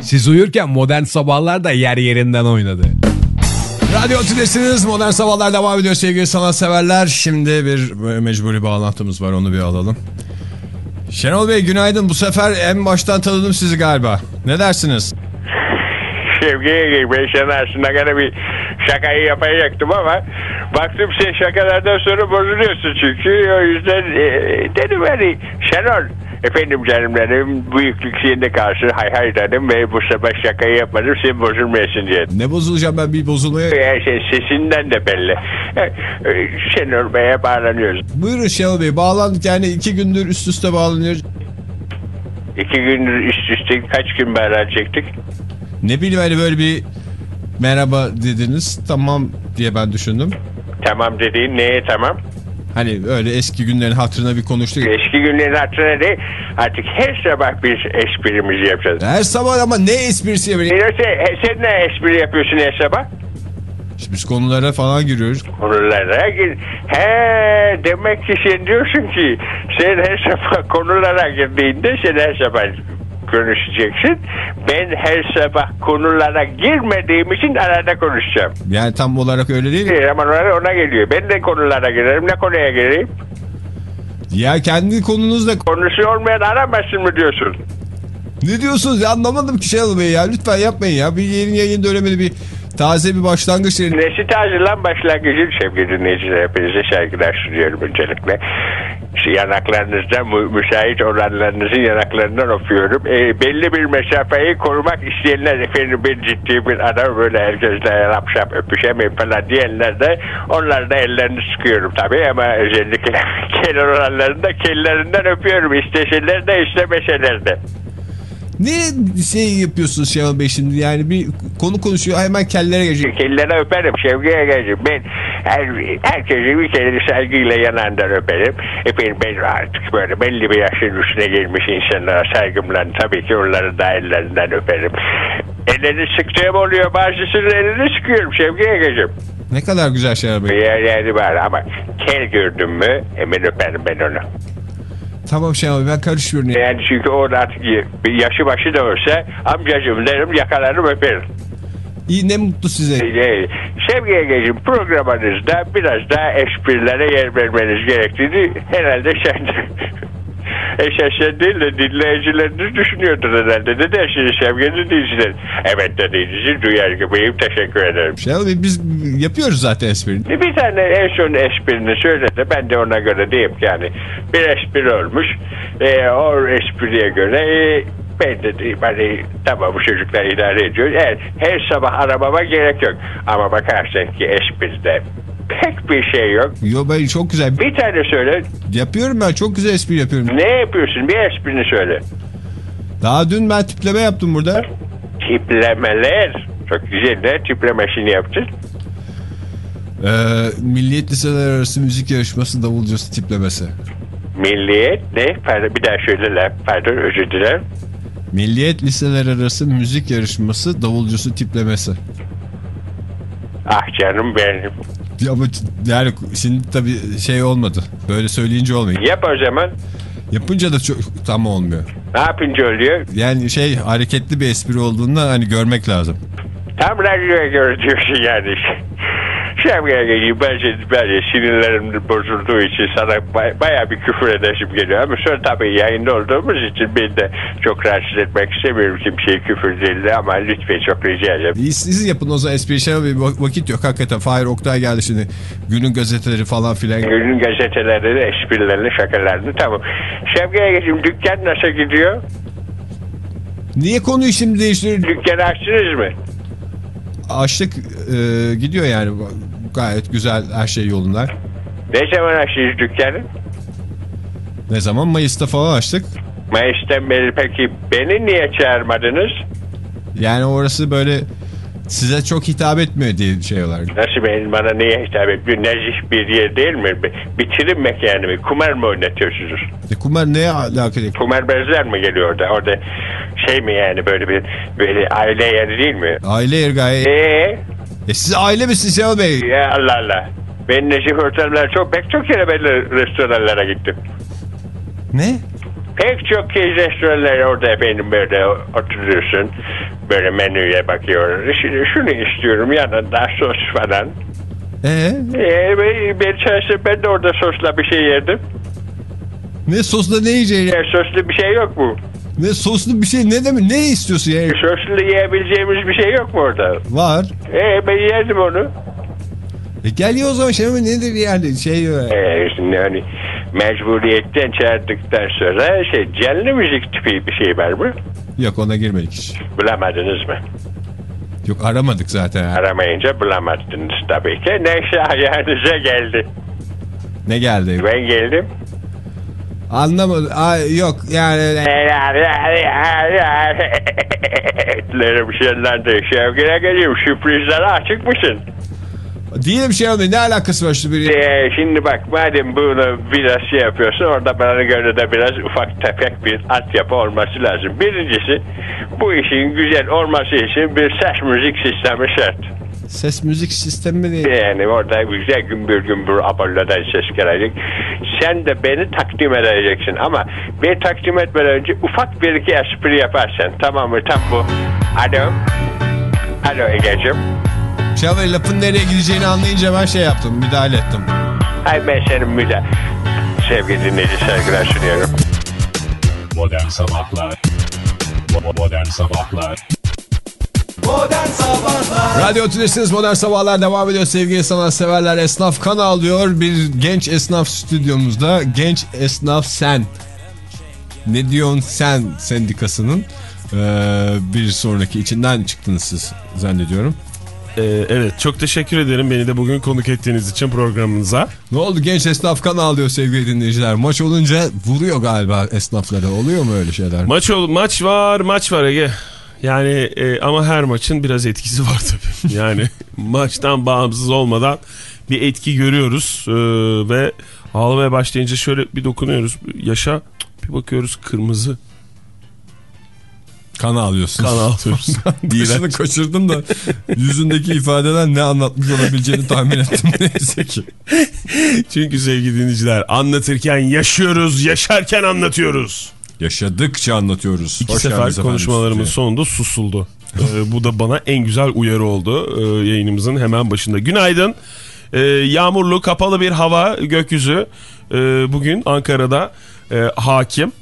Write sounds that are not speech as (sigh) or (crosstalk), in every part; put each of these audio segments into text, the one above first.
Siz uyurken modern sabahlar da yer yerinden oynadı. Radyo Tülesi'niz Modern Sabahlar devam ediyor sevgili sanatseverler. Şimdi bir mecburi bağlantımız var onu bir alalım. Şenol Bey günaydın. Bu sefer en baştan tanıdım sizi galiba. Ne dersiniz? Sevgiye ben sana aslında gene bir şakayı yapacaktım ama baktım sen şakalardan sonra bozuluyorsun çünkü o yüzden e, dedim hani Şenol efendim canım benim büyüklük sende kalsın hay hay dedim ve bu sefer şakayı yapmadım sen bozulmayasın diye. Ne bozulacağım ben bir bozulmaya? Yani şey, sesinden de belli. E, e, Şenol Bey'e bağlanıyoruz. Buyurun Şenol Bey bağlandık yani iki gündür üst üste bağlanıyoruz. İki gündür üst üste kaç gün bağlanacaktık? Ne bileyim hani böyle bir merhaba dediniz tamam diye ben düşündüm. Tamam dediğin neye tamam? Hani öyle eski günlerin hatırına bir konuştuk. Eski günlerin hatırına değil artık her sabah bir esprimizi yapacağız. Her sabah ama ne esprisi yapıyorsun? Neyse sen ne espri yapıyorsun her sabah? İşte biz konulara falan giriyoruz. Konulara gir. He demek ki sen diyorsun ki sen her sabah konulara girdiğinde sen her sabah konuşacaksın. Ben her sabah konulara girmediğim için arada konuşacağım. Yani tam olarak öyle değil. E, Ama ona, geliyor. Ben de konulara girerim. Ne konuya gireyim? Ya kendi konunuzla... Konusu olmayan aramasın mı diyorsun? Ne diyorsunuz ya anlamadım ki Şenol Bey ya. Lütfen yapmayın ya. Bir yeni yayın döneminde bir taze bir başlangıç. Nesi taze lan başlangıcın sevgili dinleyiciler. Hepinize saygılar sunuyorum öncelikle. Şu yanaklarınızda mü müsait olanlarınızın yanaklarından öpüyorum. E, belli bir mesafeyi korumak isteyenler efendim ben ciddi bir adam böyle herkesle yapşap öpüşemeyim falan diyenler de onlar da ellerini sıkıyorum tabii ama özellikle (laughs) kenar olanların da kellerinden öpüyorum. İsteseler de istemeseler de. Ne şey yapıyorsunuz Şenol Bey şimdi? Yani bir konu konuşuyor hemen kellere geçiyor. Kellere öperim Şevki Egeciğim. Ben her, herkesi bir kere saygıyla yanağından öperim. Efendim ben artık böyle belli bir yaşın üstüne gelmiş insanlara saygımla tabii ki onları da ellerinden öperim. Ellerini sıktığım oluyor bazısının elini sıkıyorum Şevki Egeciğim. Ne kadar güzel Şenol Bey. Bir yerleri var ama kel gördüm mü hemen öperim ben onu. Tamam Şenol Bey ben karışmıyorum. Yani çünkü o artık yaşı başı da olsa amcacığım derim yakalarım öperim. İyi ne mutlu size. Ee, Sevgi Ege'cim programınızda biraz daha esprilere yer vermeniz gerektiğini herhalde sen eşeşen değil de dinleyicileriniz düşünüyordur herhalde. Ne dersiniz sevgili dinleyiciler? Evet dediğinizi duyar gibiyim. Teşekkür ederim. Şenol Bey biz yapıyoruz zaten esprini. Bir tane en son esprini söyledi. Ben de ona göre diyeyim yani bir espri olmuş. Ee, o espriye göre e, ben de hani tamam bu çocuklar idare ediyor. Evet, her sabah aramama gerek yok. Ama bakarsan ki espride pek bir şey yok. Yo ben çok güzel. Bir tane söyle. Yapıyorum ben çok güzel espri yapıyorum. Ne yapıyorsun? Bir esprini söyle. Daha dün ben tipleme yaptım burada. Tiplemeler. Çok güzel. Ne tiplemesini yaptın? Ee, Milliyet Liseler Arası Müzik Yarışması davulcusu tiplemesi. Milliyet ne? Pardon, bir daha söyle lan. Pardon özür dilerim. Milliyet Liseler Arası Müzik Yarışması davulcusu tiplemesi. Ah canım benim. Ama yani şimdi tabii şey olmadı. Böyle söyleyince olmuyor. Yap o zaman. Yapınca da çok tam olmuyor. Ne yapınca oluyor? Yani şey hareketli bir espri olduğunda hani görmek lazım. Tam radyoya göre diyorsun yani. Şemgaya geleyim ben, ben sinirlerim bozulduğu için sana bay, bayağı bir küfür edesim geliyor. Ama sonra tabii yayında olduğumuz için ben de çok rahatsız etmek istemiyorum kimseyi küfür değil de ama lütfen çok rica ederim. İyi, siz yapın o zaman espri şey bir vakit yok hakikaten. Fahir Oktay geldi şimdi. Günün gazeteleri falan filan. Günün gazeteleri, esprilerini, şakalarını tamam. Şemgaya geleyim dükkan nasıl gidiyor? Niye konuyu şimdi değiştiriyorsun? Dükkanı açtınız mı? Açlık e, gidiyor yani gayet güzel her şey yolunda. Ne zaman açtınız dükkanı? Ne zaman? Mayıs'ta falan açtık. Mayıs'tan beri peki beni niye çağırmadınız? Yani orası böyle size çok hitap etmiyor diye şey olarak. Nasıl benim bana niye hitap etmiyor? Nezih bir yer değil mi? Bitirim mekanı mı? Kumar mı oynatıyorsunuz? E, kumar neye alakalı? Kumar bezler mi geliyor orada? Orada şey mi yani böyle bir böyle aile yeri değil mi? Aile yeri gayet. Eee? E siz aile misiniz Şenol Bey? Ya Allah Allah. Ben Nezih Oteller çok pek çok kere böyle restoranlara gittim. Ne? Pek çok kez restoranlar orada efendim böyle oturuyorsun. Böyle menüye bakıyor. Şimdi şunu istiyorum yanında sos falan. Ee, Ee, ben, içerisinde ben de orada sosla bir şey yedim. ne sosla ne yiyeceğin? E, soslu bir şey yok mu? Ne soslu bir şey ne demek? Ne istiyorsun ya? Soslu yiyebileceğimiz bir şey yok mu orada? Var. Ee, ben yedim onu. E gel ya o zaman şey mi nedir yani şey Ee, şimdi hani mecburiyetten çağırdıktan sonra şey canlı müzik tipi bir şey var mı? Yok ona girmedik hiç. Bulamadınız mı? Yok aramadık zaten. Aramayınca bulamadınız tabii ki. Neyse (laughs) ayağınıza geldi. Ne geldi? Ben geldim. Anlamadım. Ay, yok yani. Etlerim şenlendi. Şevkine geleyim. Sürprizlere açık mısın? Diyelim şey oldu. Ne alakası var şu bir Ee, şimdi bak madem bunu biraz şey yapıyorsun orada bana göre de biraz ufak tefek bir altyapı olması lazım. Birincisi bu işin güzel olması için bir ses müzik sistemi şart. ses müzik sistemi değil. Yani orada güzel gümbür gümbür abarladan ses gelecek. Sen de beni takdim edeceksin ama beni takdim etmeden önce ufak bir iki espri yaparsan tamam mı tam bu. Alo. Alo Ege'cim. Şevval lafın nereye gideceğini anlayınca ben şey yaptım. Müdahale ettim. Hay ben senin müde. Sevgili dinleyici saygılar sunuyorum. Modern Sabahlar Bo- Modern Sabahlar Radyo Tülesi'niz Modern Sabahlar devam ediyor sevgili sanatseverler. Esnaf kan alıyor. Bir genç esnaf stüdyomuzda. Genç esnaf sen. Ne diyorsun sen sendikasının eee, bir sonraki içinden çıktınız siz zannediyorum. Ee, evet çok teşekkür ederim beni de bugün konuk ettiğiniz için programınıza. Ne oldu genç esnaf kan alıyor sevgili dinleyiciler. Maç olunca vuruyor galiba esnaflara. Oluyor mu öyle şeyler? Maç ol maç var maç var Ege. Yani e, ama her maçın biraz etkisi (laughs) var tabii. Yani maçtan bağımsız olmadan bir etki görüyoruz Ee, ve ağlamaya başlayınca şöyle bir dokunuyoruz. Yaşa bir bakıyoruz kırmızı kan alıyorsun. kan. Başını İğrenç. kaçırdım da yüzündeki ifadeden ne anlatmış olabileceğini tahmin ettim (laughs) neyse ki. Çünkü sevgili dinleyiciler anlatırken yaşıyoruz yaşarken anlatıyoruz. Yaşadıkça anlatıyoruz. İki Hoş sefer konuşmalarımın sonunda susuldu. Ee, bu da bana en güzel uyarı oldu ee, yayınımızın hemen başında. Günaydın. Ee, yağmurlu kapalı bir hava gökyüzü ee, bugün Ankara'da e, hakim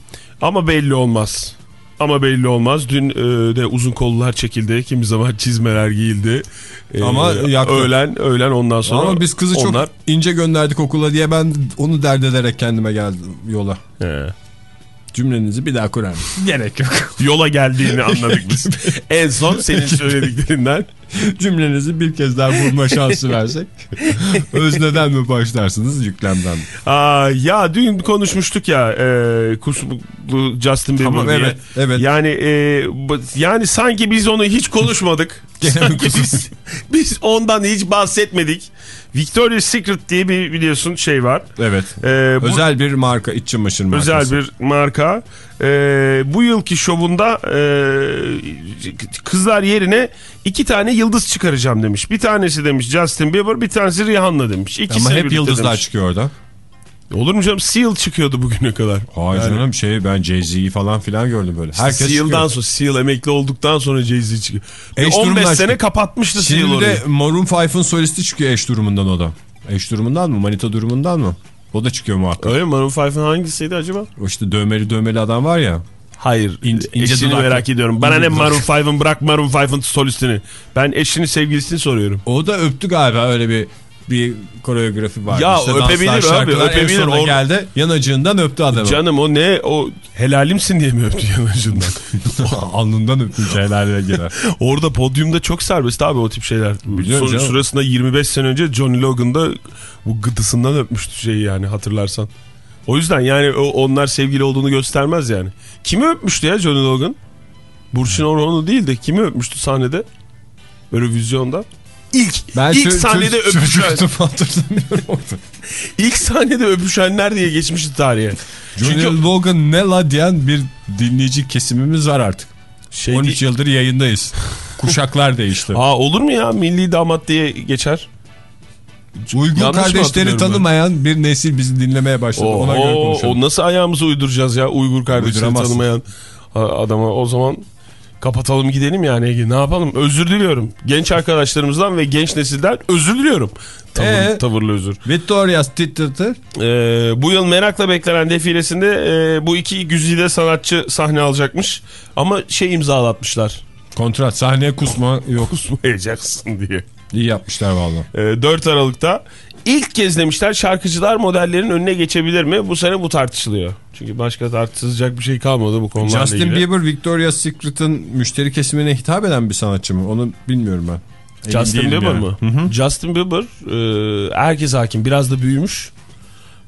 ama belli olmaz. Ama belli olmaz. Dün e, de uzun kollular çekildi. Kimi zaman çizmeler giyildi. Ee, Ama yaktı. öğlen öğlen ondan sonra. Ama biz kızı onlar... çok ince gönderdik okula diye ben onu dert ederek kendime geldim yola. He. Cümlenizi bir daha kurar mısınız? Gerek yok. Yola geldiğini anladık biz. (laughs) en son senin söylediklerinden. Cümlenizi bir kez daha bulma şansı versek. Özneden mi başlarsınız yüklemden mi? Aa, ya dün konuşmuştuk ya e, kus- bu Justin Bieber Tamam, diye. evet, evet. Yani e, yani sanki biz onu hiç konuşmadık. Sanki biz, biz ondan hiç bahsetmedik. Victoria's Secret diye bir biliyorsun şey var. Evet. E, bu Özel bir marka iç çamaşır markası. özel bir marka. E, bu yılki şovunda e, kızlar yerine iki tane yıldız çıkaracağım demiş. Bir tanesi demiş Justin Bieber, bir tanesi Rihanna demiş. İkisini Ama hep yıldızlar demiş. çıkıyor orada. Olur mu canım? Seal çıkıyordu bugüne kadar. Hayır Yani- canım şey ben Jay-Z'yi falan filan gördüm böyle. Herkes Seal'dan çıkıyor. sonra Seal emekli olduktan sonra Jay-Z çıkıyor. Bir Eş 15 durumdan sene çıkıyor. kapatmıştı Seal Şimdi orayı. de Maroon 5'ın solisti çıkıyor eş durumundan o da. Eş durumundan mı? Manita durumundan mı? O da çıkıyor muhakkak. Öyle mi? Maroon 5'ın hangisiydi acaba? O işte dövmeli dövmeli adam var ya. Hayır. İnce- ince eşini dudaklı. merak ediyorum. Bana ne. Maroon 5'ın bırak Maroon 5'ın solistini. Ben eşini sevgilisini soruyorum. O da öptü galiba öyle bir bir koreografi var. Ya İşte öpebilir danslar, abi, öpebilir. En Or- geldi yanacığından öptü adamı. Canım o ne? O helalimsin diye mi öptü yanıcından? (laughs) Alnından öpmüş şeylerle girer. (laughs) Orada podyumda çok serbest abi o tip şeyler. Biliyorum Son, sırasında 25 sene önce Johnny Logan'da bu gıdısından öpmüştü şeyi yani hatırlarsan. O yüzden yani onlar sevgili olduğunu göstermez yani. Kimi öpmüştü ya Johnny Logan? Burçin Orhan'ı değil de kimi öpmüştü sahnede? Eurovizyonda. İlk, Ben ilk çö- sahnede öpüşen, (laughs) ilk sahnede öpüşenler diye geçmişti tarihe. Çünkü Logan ne la diyen bir dinleyici kesimimiz var artık. şey 13 değil- yıldır yayındayız. Kuşaklar değişti. (laughs) Aa olur mu ya milli damat diye geçer? Uygur Yanlış kardeşleri hatırlıyorum ben? tanımayan bir nesil bizi dinlemeye başladı. Ona göre konuşalım. o nasıl ayağımızı uyduracağız ya Uygur kardeşleri tanımayan adama o zaman Kapatalım gidelim yani Ege. Ne yapalım? Özür diliyorum. Genç arkadaşlarımızdan ve genç nesilden özür diliyorum. Tavır, Ee? Tavırlı özür. Victoria's Theatre. Ee, bu yıl merakla beklenen defilesinde e, bu iki güzide sanatçı sahne alacakmış. Ama şey imzalatmışlar. Kontrat sahneye kusma yok. Kusmayacaksın diye. İyi yapmışlar valla. Ee, 4 Aralık'ta ilk kez demişler şarkıcılar modellerin önüne geçebilir mi? Bu sene bu tartışılıyor. Çünkü başka tartışılacak bir şey kalmadı bu konularla Justin ilgili. Bieber Victoria's Secret'ın müşteri kesimine hitap eden bir sanatçı mı? Onu bilmiyorum ben. Emin Justin Bieber yani. mı? Justin Bieber e, herkes hakim. Biraz da büyümüş.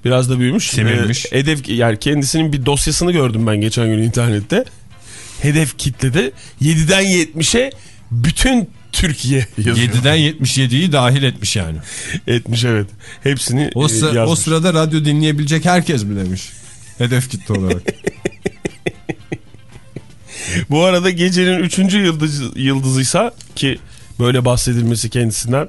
Biraz da büyümüş. Semirmiş. E, hedef yani kendisinin bir dosyasını gördüm ben geçen gün internette. Hedef kitlede 7'den 70'e bütün Türkiye yazıyor. 7'den 77'yi dahil etmiş yani. etmiş evet. Hepsini O, e, sıra- yazmış. o sırada radyo dinleyebilecek herkes mi demiş. Hedef kitle olarak. Bu arada gecenin 3. yıldız, yıldızıysa ki böyle bahsedilmesi kendisinden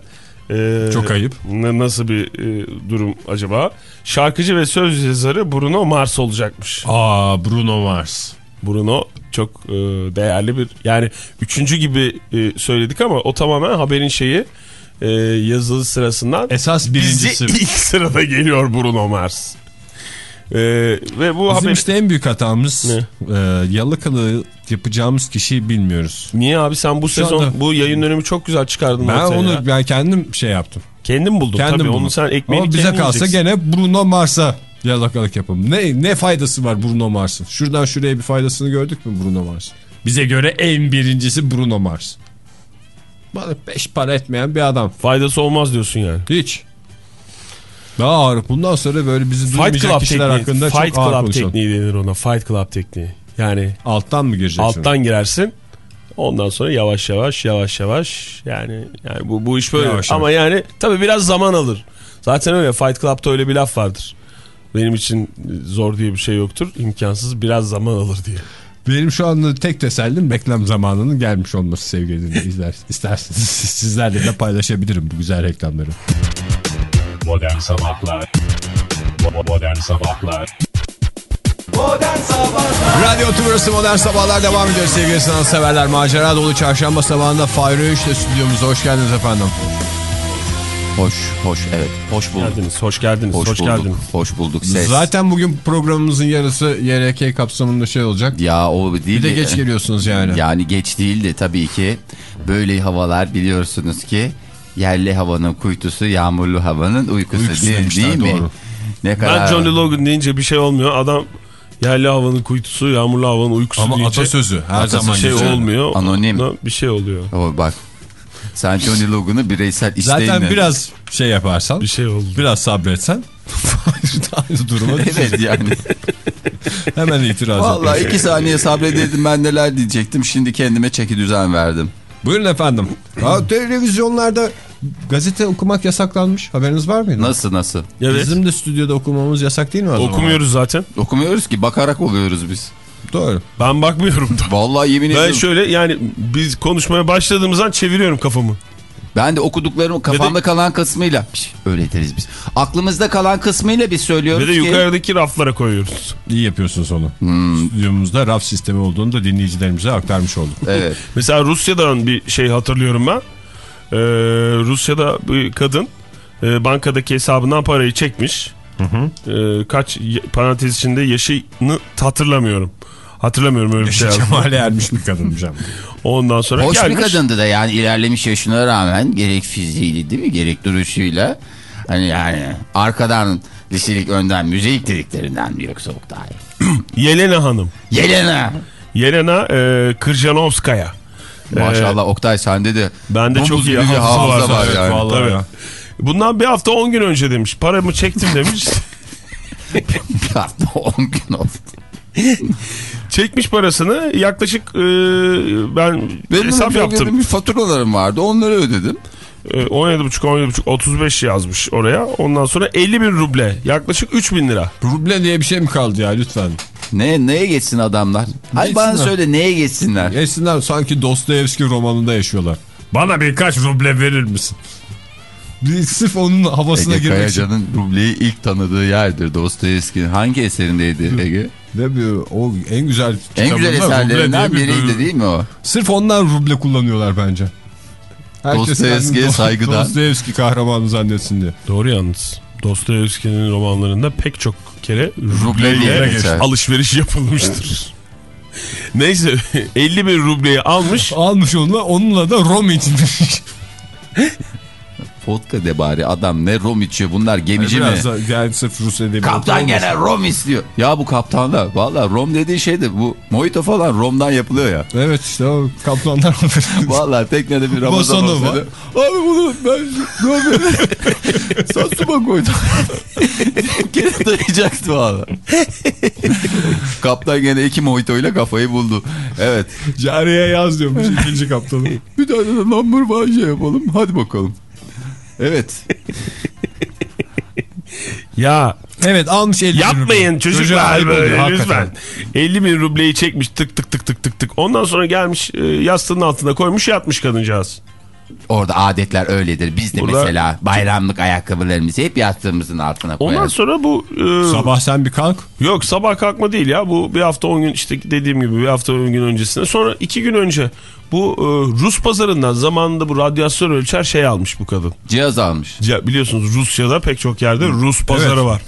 e, Çok ayıp. Nasıl bir e, durum acaba? Şarkıcı ve söz yazarı Bruno Mars olacakmış. Aa Bruno Mars. Bruno çok e, değerli bir yani üçüncü gibi e, söyledik ama o tamamen haberin şeyi e, yazılı sırasından Esas birincisi. (laughs) ilk sırada geliyor Bruno Mars. E, ve bu Bizim haber işte en büyük hatamız Ne? e, yalakalığı yapacağımız kişiyi bilmiyoruz. niye abi sen bu Şu sezon anda- bu yayın dönemi çok güzel çıkardın Ben onu ya. ben kendim şey yaptım. Kendin buldun Kendim tabii buldum. onu sen ekmeğini Ama bize kalsa yiyeceksin. gene Bruno Mars'a yalakalık yapalım. Ne ne faydası var Bruno Mars'ın? Şuradan şuraya bir faydasını gördük mü Bruno Mars'ın? Bize göre en birincisi Bruno Mars. Bana beş para etmeyen bir adam. Faydası olmaz diyorsun yani. Hiç. Daha ağır. Bundan sonra böyle bizi duymayacak Club kişiler tekniği. hakkında Fight çok ağır Club konuşalım. tekniği denir ona. Fight Club tekniği. Yani Alttan mı gireceksin? alttan girersin. Ondan sonra yavaş yavaş yavaş yavaş yani yani bu bu iş böyle Yavaş ama yani tabii biraz zaman alır. Zaten öyle Fight Club'ta öyle bir laf vardır. Benim için zor diye bir şey yoktur. imkansız biraz zaman alır diye. Benim şu anda tek tesellim reklam zamanının gelmiş olması sevgili dinleyiciler. İsterseniz sizlerle de paylaşabilirim bu güzel reklamları. Modern Sabahlar Bo- Modern Sabahlar Radyo Tümrüsü Modern Sabahlar devam ediyor sevgili sanatseverler. Macera dolu çarşamba sabahında Fahri Öğünç ile stüdyomuza hoş geldiniz efendim. Hoş, hoş, evet. Hoş bulduk. Geldiniz, hoş geldiniz, Hoş, hoş, bulduk. geldiniz. Hoş bulduk. Ses. Zaten bugün programımızın yarısı YRK kapsamında şey olacak. Ya o değil Bir de geç geliyorsunuz yani. Yani geç değil de tabii ki böyle havalar biliyorsunuz ki yerli havanın kuytusu yağmurlu havanın uykusu, Uykusu değil, değil mi? doğru. Ne kadar Ben Johnny Logan deyince bir şey olmuyor. Adam yerli havanın kuytusu, yağmurlu havanın uykusu Ama deyince atasözü her Atasözü zaman şey güzel. olmuyor. Anonim. Bir şey oluyor. O bak. Sen Johnny Logan'ı bireysel isteğinle. Zaten biraz şey yaparsan, Bir şey oldu. biraz sabretsen aynı (laughs) duruma Evet yani. (laughs) hemen itiraz Vallahi iki saniye sabrededim ben neler diyecektim. Şimdi kendime çeki düzen verdim. Buyurun efendim. Ha, televizyonlarda gazete okumak yasaklanmış. Haberiniz var mıydı? Nasıl nasıl? Evet. Bizim de stüdyoda okumamız yasak değil mi? o zaman? Okumuyoruz zaten. Okumuyoruz ki bakarak oluyoruz biz. Doğru. Ben bakmıyorum da. (laughs) Vallahi yemin Ben ediyorum. şöyle yani biz konuşmaya başladığımız an çeviriyorum kafamı. Ben de okuduklarım kafamda kalan kısmıyla Piş, öyle deriz biz. Aklımızda kalan kısmıyla biz söylüyoruz Ve de ki yukarıdaki raflara koyuyoruz. İyi yapıyorsunuz onu. Hmm. Stüdyomuzda raf sistemi olduğunu da dinleyicilerimize aktarmış olduk. evet. Mesela Rusya'dan bir şey hatırlıyorum ben. Ee, Rusya'da bir kadın e, bankadaki hesabından parayı çekmiş. Ee, kaç y- parantez içinde yaşını hatırlamıyorum. Hatırlamıyorum öyle bir şey. Cemale ermiş bir kadınmış ama. (laughs) Ondan sonra Hoş gelmiş. bir kadındı da yani ilerlemiş yaşına rağmen gerek fiziğiyle değil mi gerek duruşuyla hani yani arkadan liselik önden müzik dediklerinden mi yoksa Oktay? (clears throat) Yelena Hanım. Yelena. Yelena e, Kırjanovskaya. Maşallah Oktay sende de Bende çok iyi hafıza, hafıza var. var Evet, yani. vallahi Tabii. ya. Bundan bir hafta 10 gün önce demiş. Paramı çektim demiş. (laughs) bir hafta 10 gün oldu. (laughs) Çekmiş parasını yaklaşık e, ben Benim hesap yaptım. bir faturalarım vardı onları ödedim. E, 17,5 17,5 35 yazmış oraya. Ondan sonra 50 bin ruble yaklaşık 3 bin lira. Ruble diye bir şey mi kaldı ya lütfen? Ne, neye geçsin adamlar? Hayır bana söyle neye geçsinler? Geçsinler sanki Dostoyevski romanında yaşıyorlar. Bana birkaç ruble verir misin? Bir sırf onun havasına Ege girmek için. Kayacan'ın rubleyi ilk tanıdığı yerdir Dostoyevski'nin. Hangi eserindeydi Ege? Ne bir, o en güzel En güzel eserlerinden bir biriydi bölüm. değil mi o? Sırf ondan ruble kullanıyorlar bence. Dostoyevski'ye saygıdan. Dostoyevski kahramanı zannetsin diye. Doğru yalnız. Dostoyevski'nin romanlarında pek çok kere rubleyle (laughs) alışveriş yapılmıştır. Neyse (laughs) 50 bin rubleyi almış. Almış onunla, onunla da rom içmiş. (laughs) Vodka de bari adam ne rom içiyor bunlar gemici mi? Biraz da yani sırf Rus edebiyatı Kaptan gene rom istiyor. Ya bu kaptanlar valla rom dediği şey de bu mojito falan romdan yapılıyor ya. Evet işte o kaptanlar Valla teknede bir Ramazan olsaydı. Abi bunu ben Rom'e sassuma koydum. gene dayayacaktı valla. Kaptan gene iki mojito ile kafayı buldu. Evet. Cariye yaz diyormuş ikinci kaptanı. Bir tane de one şey yapalım. Hadi bakalım. Evet. (laughs) Ya Evet almış 50 bin yapmayın. Çocuğa çocuklar böyle oluyor, hakikaten. lütfen. 50 bin rubleyi çekmiş tık tık tık tık tık tık. Ondan sonra gelmiş e, yastığının altına koymuş yatmış kadıncağız. Orada adetler öyledir. Biz de Burada- mesela bayramlık ayakkabılarımızı hep yastığımızın altına Ondan koyarız. sonra bu e, Sabah sen bir kalk. Yok sabah kalkma değil ya. Bu bir hafta 10 gün işte dediğim gibi bir hafta 10 gün öncesine. Sonra 2 gün önce bu e, Rus pazarından zamanında bu radyasyon ölçer şey almış bu kadın. Cihaz almış. Ya biliyorsunuz Rusya'da pek çok yerde Rus pazarı Evet. var.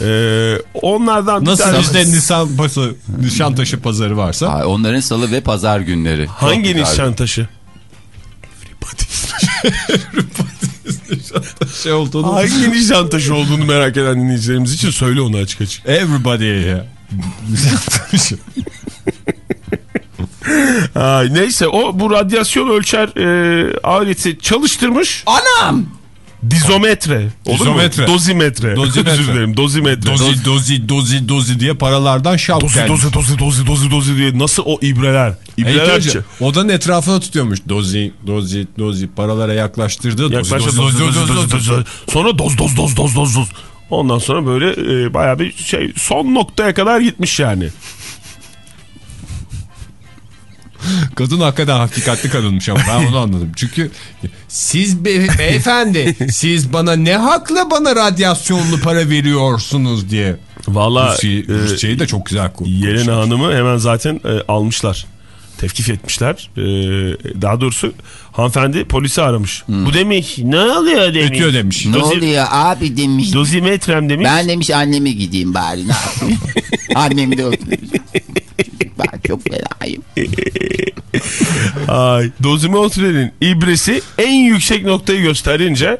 E, onlardan Nasıl tanesi- bizde Nisan pazarı, Nişantaşı pazarı varsa. Ay, onların salı ve pazar günleri. Hangi. Nişantaşı? (laughs) şey olduğunu. hangi Nişantaşı olduğunu merak eden dinleyicilerimiz için söyle onu açık açık. Everybody ya. Nişantaşı. (laughs) Ay, neyse o bu radyasyon ölçer e, aleti çalıştırmış. Anam! Dizometre. Olur Dizometre. mu? Dozimetre. Dozimetre. Özür dilerim. Dozimetre. Dozi dozi dozi dozi diye paralardan şap Dozi gelmiş. dozi dozi dozi dozi dozi diye nasıl o ibreler? İbreler odanın etrafına tutuyormuş. Dozi dozi dozi paralara yaklaştırdı. Dozi Yaklaşık dozi doz, dozi doz, dozi doz, dozi. doz, doz. Sonra doz doz doz doz doz doz. Ondan sonra böyle e, baya bir şey son noktaya kadar gitmiş yani. (laughs) Kadın hakikaten hakikatli kadınmış ama ben onu anladım. Çünkü siz be- beyefendi (laughs) siz bana ne hakla bana radyasyonlu para veriyorsunuz diye. Valla Rusçayı, e, Rusçayı da çok güzel kullanmış. Yelena Hanım'ı hemen zaten e, almışlar. Tevkif etmişler. E, daha doğrusu hanımefendi polisi aramış. Bu demiş ne oluyor demiş. Ötüyor demiş. Ne Dozi- oluyor abi demiş. Dozimetrem demiş. Ben demiş anneme gideyim bari ne yapayım. (laughs) Annem de oturuyor. Ben çok fenayım. Ay, dozimetrenin ibresi en yüksek noktayı gösterince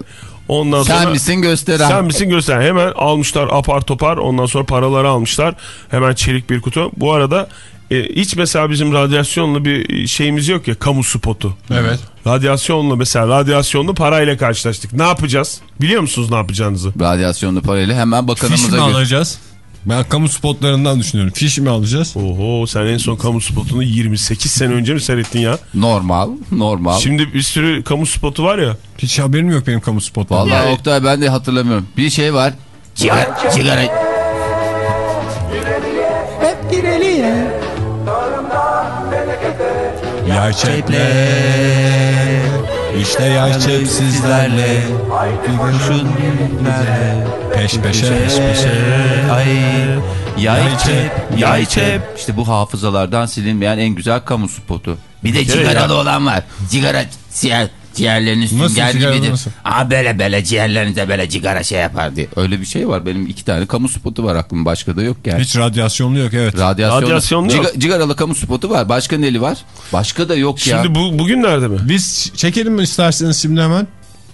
ondan sonra... Sen misin gösteren? Sen misin göster. Hemen almışlar apar topar ondan sonra paraları almışlar. Hemen çelik bir kutu. Bu arada e, hiç mesela bizim radyasyonlu bir şeyimiz yok ya kamu spotu. Evet. Radyasyonlu mesela radyasyonlu parayla karşılaştık. Ne yapacağız? Biliyor musunuz ne yapacağınızı? Radyasyonlu parayla hemen Fiş bakanımıza mi gö- alacağız? Ben kamu spotlarından düşünüyorum. Fiş mi alacağız? Oho sen en son kamu spotunu 28 sene önce mi seyrettin ya? Normal, normal. Şimdi bir sürü kamu spotu var ya. Hiç haberim yok benim kamu spotlarından. Vallahi Oktay ben de hatırlamıyorum. Bir şey var. Sigara, sigara. Yay çepler. İşte yay çep sizlerle. Kurşun Peş peşe. Ay yay çep, yay çep. İşte bu hafızalardan silinmeyen en güzel kamu spotu. Bir de ya. olan var. Sigara ciğer, sünger sigaralı gibidir. nasıl? Aa böyle böyle ciğerlerinize böyle sigara şey yapar diye. Öyle bir şey var. Benim iki tane kamu spotu var aklım başka da yok yani. Hiç radyasyonlu yok evet. Radyasyonlu, Radyasyonlu yok. Ciga- cigaralı kamu spotu var. Başka neli var? Başka da yok ya. Şimdi bu bugünlerde mi? Biz çekelim mi isterseniz şimdi hemen?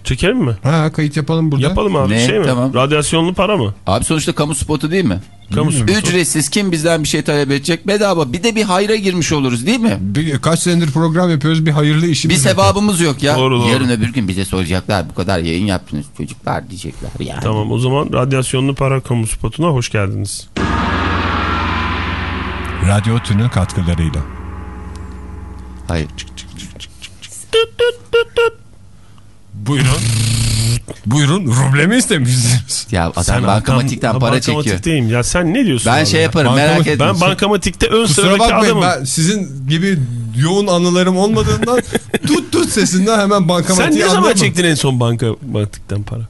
Çekelim mi? Ha kayıt yapalım burada. Yapalım abi Ne? şey mi? Tamam. Radyasyonlu para mı? Abi sonuçta kamu spotu değil mi? Kamu spotu. Ücretsiz kim bizden bir şey talep edecek? Bedava. Bir de bir hayra girmiş oluruz değil mi? Bir, kaç senedir program yapıyoruz bir hayırlı Bir işimiz yok. sevabımız yok ya. Doğru, doğru. Yarın öbür gün bize soracaklar bu kadar yayın yaptınız çocuklar diyecekler yani. Tamam o zaman radyasyonlu para kamu spotuna hoş geldiniz. Radyo Tünün katkılarıyla. Hayır. Buyurun. Buyurun ruble mi istemişsiniz? Ya adam bankamatikten Ben para çekiyor. bankamatikteyim ya sen ne diyorsun? Ben şey ya? yaparım Bankamatik- merak etme. Ben bankamatikte ön Kusura sıradaki bakmayın adamım. ben sizin gibi yoğun anılarım olmadığından (laughs) tut tut sesinden hemen bankamatiği Sen ne zaman çektin en son bankamatikten para?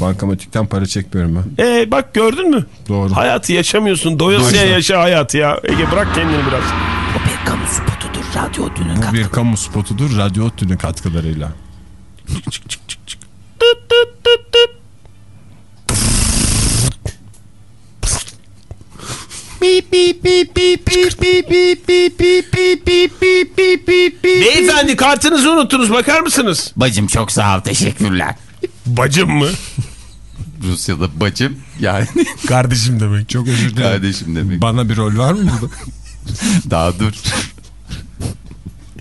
Bankamatikten para çekmiyorum ben. Ee bak gördün mü? Doğru. Hayatı yaşamıyorsun. Doyasıya yaşa hayatı ya. Ege bırak kendini biraz. Bu bir kamu spotudur. Radyo Otü'nün Bu bir kamu spotudur Radyo Otü'nün katkılarıyla. Beyefendi kartınızı unuttunuz bakar mısınız? Bacım çok sağ ol teşekkürler. Bacım mı? Rusya'da bacım yani Kardeşim demek. Çok özür dilerim. kardeşim demek. Bana bir rol var mı burada? Daha dur.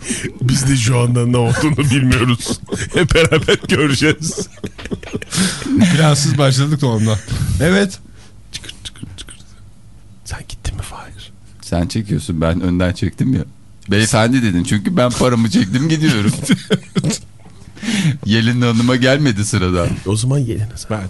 (laughs) Biz de şu anda ne olduğunu bilmiyoruz. Hep beraber göreceğiz. Prensiz başladık da ondan. Evet. Sen gittin mi Fahir? Sen çekiyorsun ben önden çektim ya. Beyefendi dedin çünkü ben paramı çektim gidiyorum. (laughs) Yelin Hanım'a gelmedi sırada. O zaman yeliniz. Ben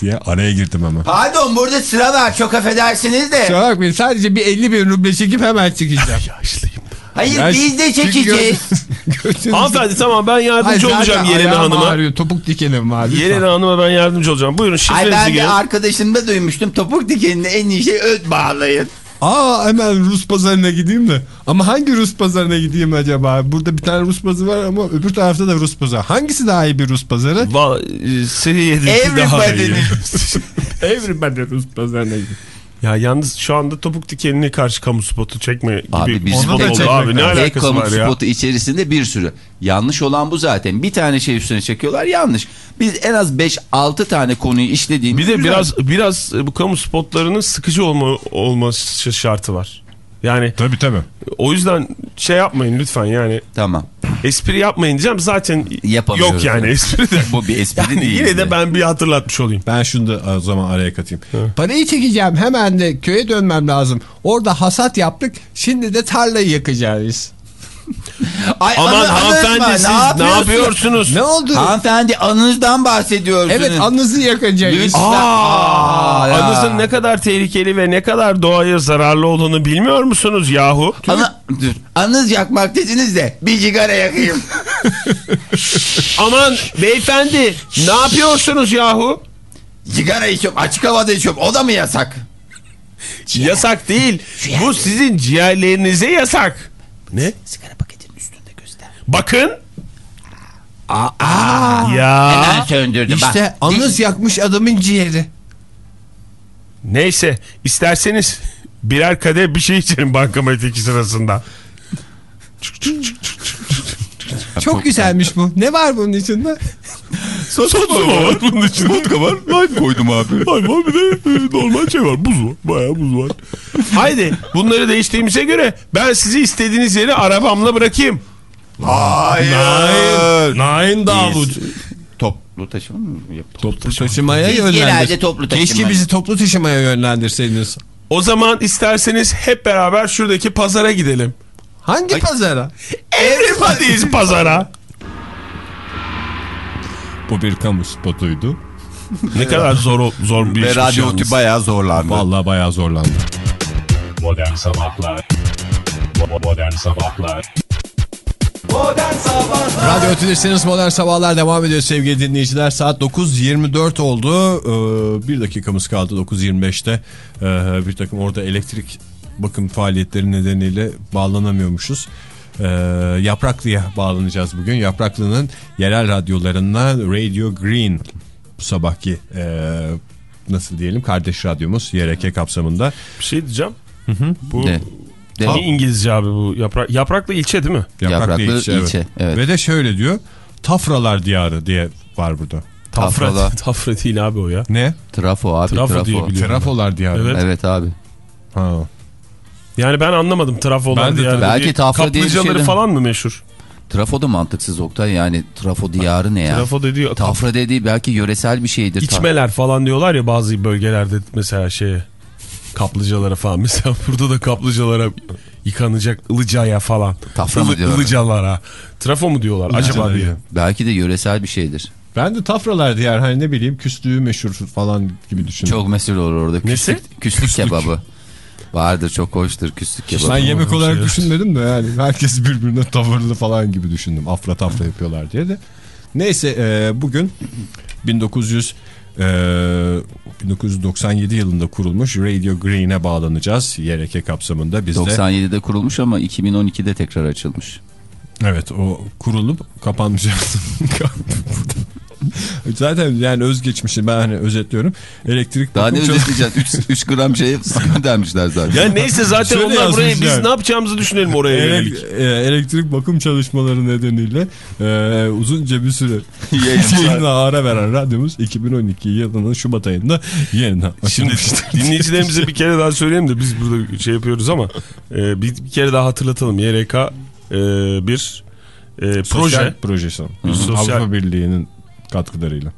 diye araya girdim hemen. Pardon burada sıra var çok affedersiniz de. Kusura bakmayın sadece bir 50 bin ruble çekip hemen çıkacağım. Yaşlıyım. Hayır Ben- biz de çekeceğiz. (laughs) Hanımefendi tamam ben yardımcı Ay, olacağım Yelena Hanım'a. ağrıyor, Topuk dikenim var. Yelena Hanım'a ben yardımcı olacağım. Buyurun Ay şifrenizi ben de girin. arkadaşımda duymuştum topuk dikeninde en iyi şey öt bağlayın. Aa hemen Rus pazarına gideyim de. Ama hangi Rus pazarına gideyim acaba? Burada bir tane Rus pazarı var ama öbür tarafta da Rus pazarı. Hangisi daha iyi bir Rus pazarı? Va e, seni yedirdi daha iyi. Everybody (laughs) Rus pazarına gideyim. Ya yalnız şu anda topuk dikenine karşı kamu spotu çekme gibi Abi bir spot oldu çekmek abi. Ne alakası kamu var ya? spotu içerisinde bir sürü. Yanlış olan bu zaten. Bir tane şey üstüne çekiyorlar yanlış. Biz en az 5-6 tane konuyu işlediğimiz Bir de güzel. biraz biraz e, bu kamu spotlarının sıkıcı olma, olması şartı var. Yani Tabii tabii. o yüzden şey yapmayın lütfen yani Tamam. espri yapmayın diyeceğim zaten yok yani espri de. (laughs) Bu bir espri Yani değil. yine de ben bir hatırlatmış olayım. Ben şunu da o zaman araya katayım. Parayı çekeceğim hemen de köye dönmem lazım. Orada hasat yaptık. Şimdi de tarlayı yakacağız. Ay, Aman anı- hanımefendi siz ne ne yapıyorsun? yapıyorsunuz? Ne oldu? Hanımefendi anınızdan bahsediyorsunuz. evet anınızı yakacağız. Aa, ya. anızın ne kadar tehlikeli ve ne kadar doğaya zararlı olduğunu bilmiyor musunuz yahu? Ana, dur. Anız yakmak dediniz de bir sigara yakayım. (laughs) Aman beyefendi ne yapıyorsunuz yahu? sigara içiyorum açık havada içiyorum o da mı yasak? Yasak değil. Bu sizin ciğerlerinize yasak. Ne? Sigara Bakın. Hemen Ya. söndürdüm. İşte Bak, anız yakmış adamın ciğeri. Neyse isterseniz birer kadeh bir şey içerim bankamatik sırasında. Çok güzelmiş bu. Ne var bunun içinde? Sosu var bunun içinde. Vodka var. Lime koydum abi. Ay var bir de e, normal şey var. Buz var. Bayağı buz var. Haydi bunları değiştiğimize göre ben sizi istediğiniz yere arabamla bırakayım. Hayır. Nain Davut. Toplu taşıma mı yapıyor? Toplu taşımaya Biz yönlendir. toplu taşıma. Keşke bizi toplu taşımaya yönlendirseydiniz. O zaman isterseniz hep beraber şuradaki pazara gidelim. Hangi pazara? Everybody's pazara. Bu bir kamu spotuydu. Ne kadar zor zor bir Ve işmiş radyo yalnız. Otü bayağı zorlandı. Vallahi bayağı zorlandım. Modern Sabahlar Modern Sabahlar Radyo Otüdesiniz Modern Sabahlar devam ediyor sevgili dinleyiciler. Saat 9.24 oldu. Ee, bir dakikamız kaldı 9.25'te. Ee, bir takım orada elektrik bakım faaliyetleri nedeniyle bağlanamıyormuşuz. Ee, Yapraklı'ya bağlanacağız bugün. Yapraklı'nın yerel radyolarından Radio Green bu sabahki e, nasıl diyelim kardeş radyomuz YRK kapsamında. Bir şey diyeceğim. Bu Ne? De- ne İngilizce abi bu yaprak yapraklı ilçe değil mi? Yapraklı ilçe, evet. Ve de şöyle diyor Tafralar Diyarı diye var burada. Tafra, Tafrala. (laughs) tafra değil abi o ya. Ne? Trafo abi Trafo trafo. diye biliyorum. Trafolar Diyarı. Evet. Evet abi. Ha. Yani ben anlamadım trafolar Ben de tabii. Belki tafra diye bir Kaplıcaları şeyden- falan mı meşhur? Trafo da mantıksız Oktay yani trafo diyarı ne ya? Trafo dediği Tafra dediği belki yöresel bir şeydir. İçmeler falan diyorlar ya bazı bölgelerde mesela şeye kaplıcalara falan. Mesela (laughs) burada da kaplıcalara yıkanacak ılıcaya falan. Tafra mı diyorlar? Ilıcalara. Trafo mu diyorlar acaba diye. Belki de yöresel bir şeydir. Ben de Tafralar Diyarı hani ne bileyim küslüğü meşhur falan gibi düşündüm. Çok mesul olur orada. Nesi? Küslük, küslük kebabı. Vardır çok hoştur küslük kebabı. Ben yemek şey olarak evet. düşünmedim de yani herkes birbirine tavırlı falan gibi düşündüm. Afra tafra yapıyorlar diye de. Neyse e, bugün 1900 e, 1997 yılında kurulmuş Radio Green'e bağlanacağız. YRK kapsamında biz de 97'de kurulmuş ama 2012'de tekrar açılmış. evet o kurulup kapanmayacak. (laughs) (laughs) Zaten yani özgeçmişi ben hani özetliyorum. Elektrik Daha ne çalışma- özetleyeceksin? 3 gram şey (laughs) göndermişler zaten. Ya neyse zaten Şöyle onlar buraya yazmış biz yani. ne yapacağımızı düşünelim oraya Elek- e, elektrik bakım çalışmaları nedeniyle e, uzunca bir süre (laughs) yayına ara veren radyomuz 2012 yılının Şubat ayında yeniden Şimdi dinleyicilerimize bir kere daha söyleyeyim de biz burada şey yapıyoruz ama e, bir, bir kere daha hatırlatalım. YRK e, bir e, Sosyal proje projesi. Sosyal- Avrupa Birliği'nin katkılarıyla.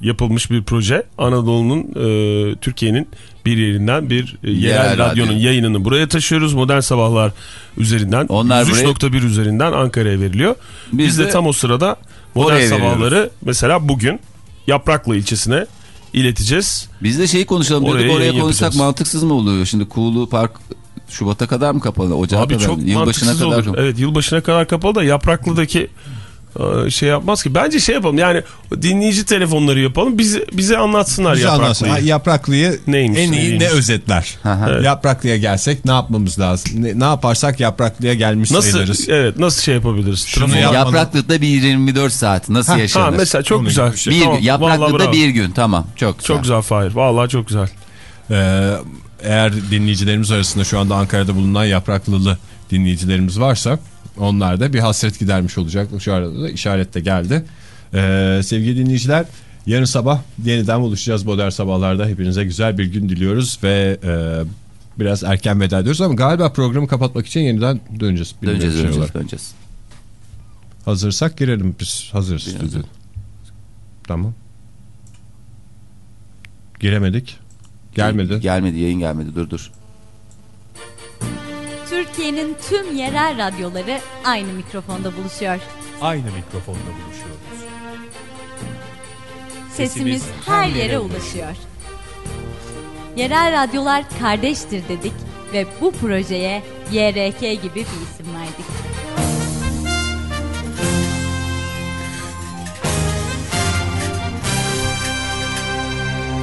yapılmış bir proje. Anadolu'nun e, Türkiye'nin bir yerinden bir e, yerel, Yerel radyonun radyo. yayınını buraya taşıyoruz. Modern Sabahlar üzerinden. Onlar 103.1 üzerinden Ankara'ya veriliyor. Biz, Biz de, de tam o sırada Modern Sabahları mesela bugün Yapraklı ilçesine ileteceğiz. Biz de şeyi konuşalım Oraya dedik oraya konuşsak yapacağız. mantıksız mı oluyor? Şimdi Kuğulu Park Şubat'a kadar mı kapalı? Ocağa Abi kadar çok mı? Yılbaşına kadar olur. mı? Evet yılbaşına kadar kapalı da Yapraklı'daki şey yapmaz ki. Bence şey yapalım yani dinleyici telefonları yapalım. Bize, bize anlatsınlar Bize anlatsın. Yapraklı'yı. Ha, Yapraklıyı Neymiş, en iyi neymiş? ne özetler. hı. Yapraklıya gelsek ne yapmamız lazım? Ne, ne yaparsak Yapraklıya gelmiş Nasıl sayılırız. evet nasıl şey yapabiliriz? Şunu Yapraklıkta bir 24 saat nasıl Ha, yaşanır? Ha mesela çok Onun güzel. bir şey. bir Tamam, gün, yapraklıkta bir gün tamam çok güzel. Çok güzel Fahir. Vallahi çok güzel. Ee, eğer dinleyicilerimiz arasında şu anda Ankara'da bulunan Yapraklılı dinleyicilerimiz varsa onlar da bir hasret gidermiş olacak. Şu arada da işaret de geldi. Ee, sevgili dinleyiciler yarın sabah yeniden buluşacağız modern sabahlarda. Hepinize güzel bir gün diliyoruz ve e, biraz erken veda ediyoruz ama galiba programı kapatmak için yeniden döneceğiz. Bilmiyorum Döneceğiz döneceğiz olarak. döneceğiz. Hazırsak girelim biz hazırız. Tamam. Giremedik. Gelmedi. Gelmedi yayın gelmedi dur dur. Türkiye'nin tüm yerel radyoları aynı mikrofonda buluşuyor. Aynı mikrofonda buluşuyoruz. Sesimiz her yere ulaşıyor. Yerel radyolar kardeştir dedik ve bu projeye YRK gibi bir isim verdik.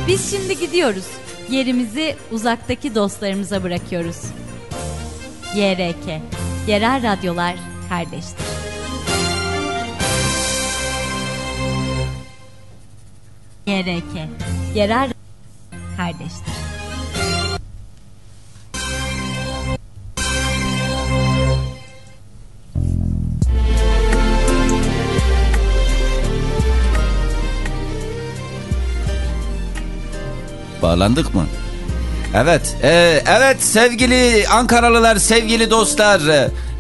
Biz şimdi gidiyoruz. Yerimizi uzaktaki dostlarımıza bırakıyoruz. YRK, Yerel Radyolar Kardeştir. YRK, Yerel Kardeştir. Bağlandık mı? Evet, e, evet sevgili Ankaralılar, sevgili dostlar,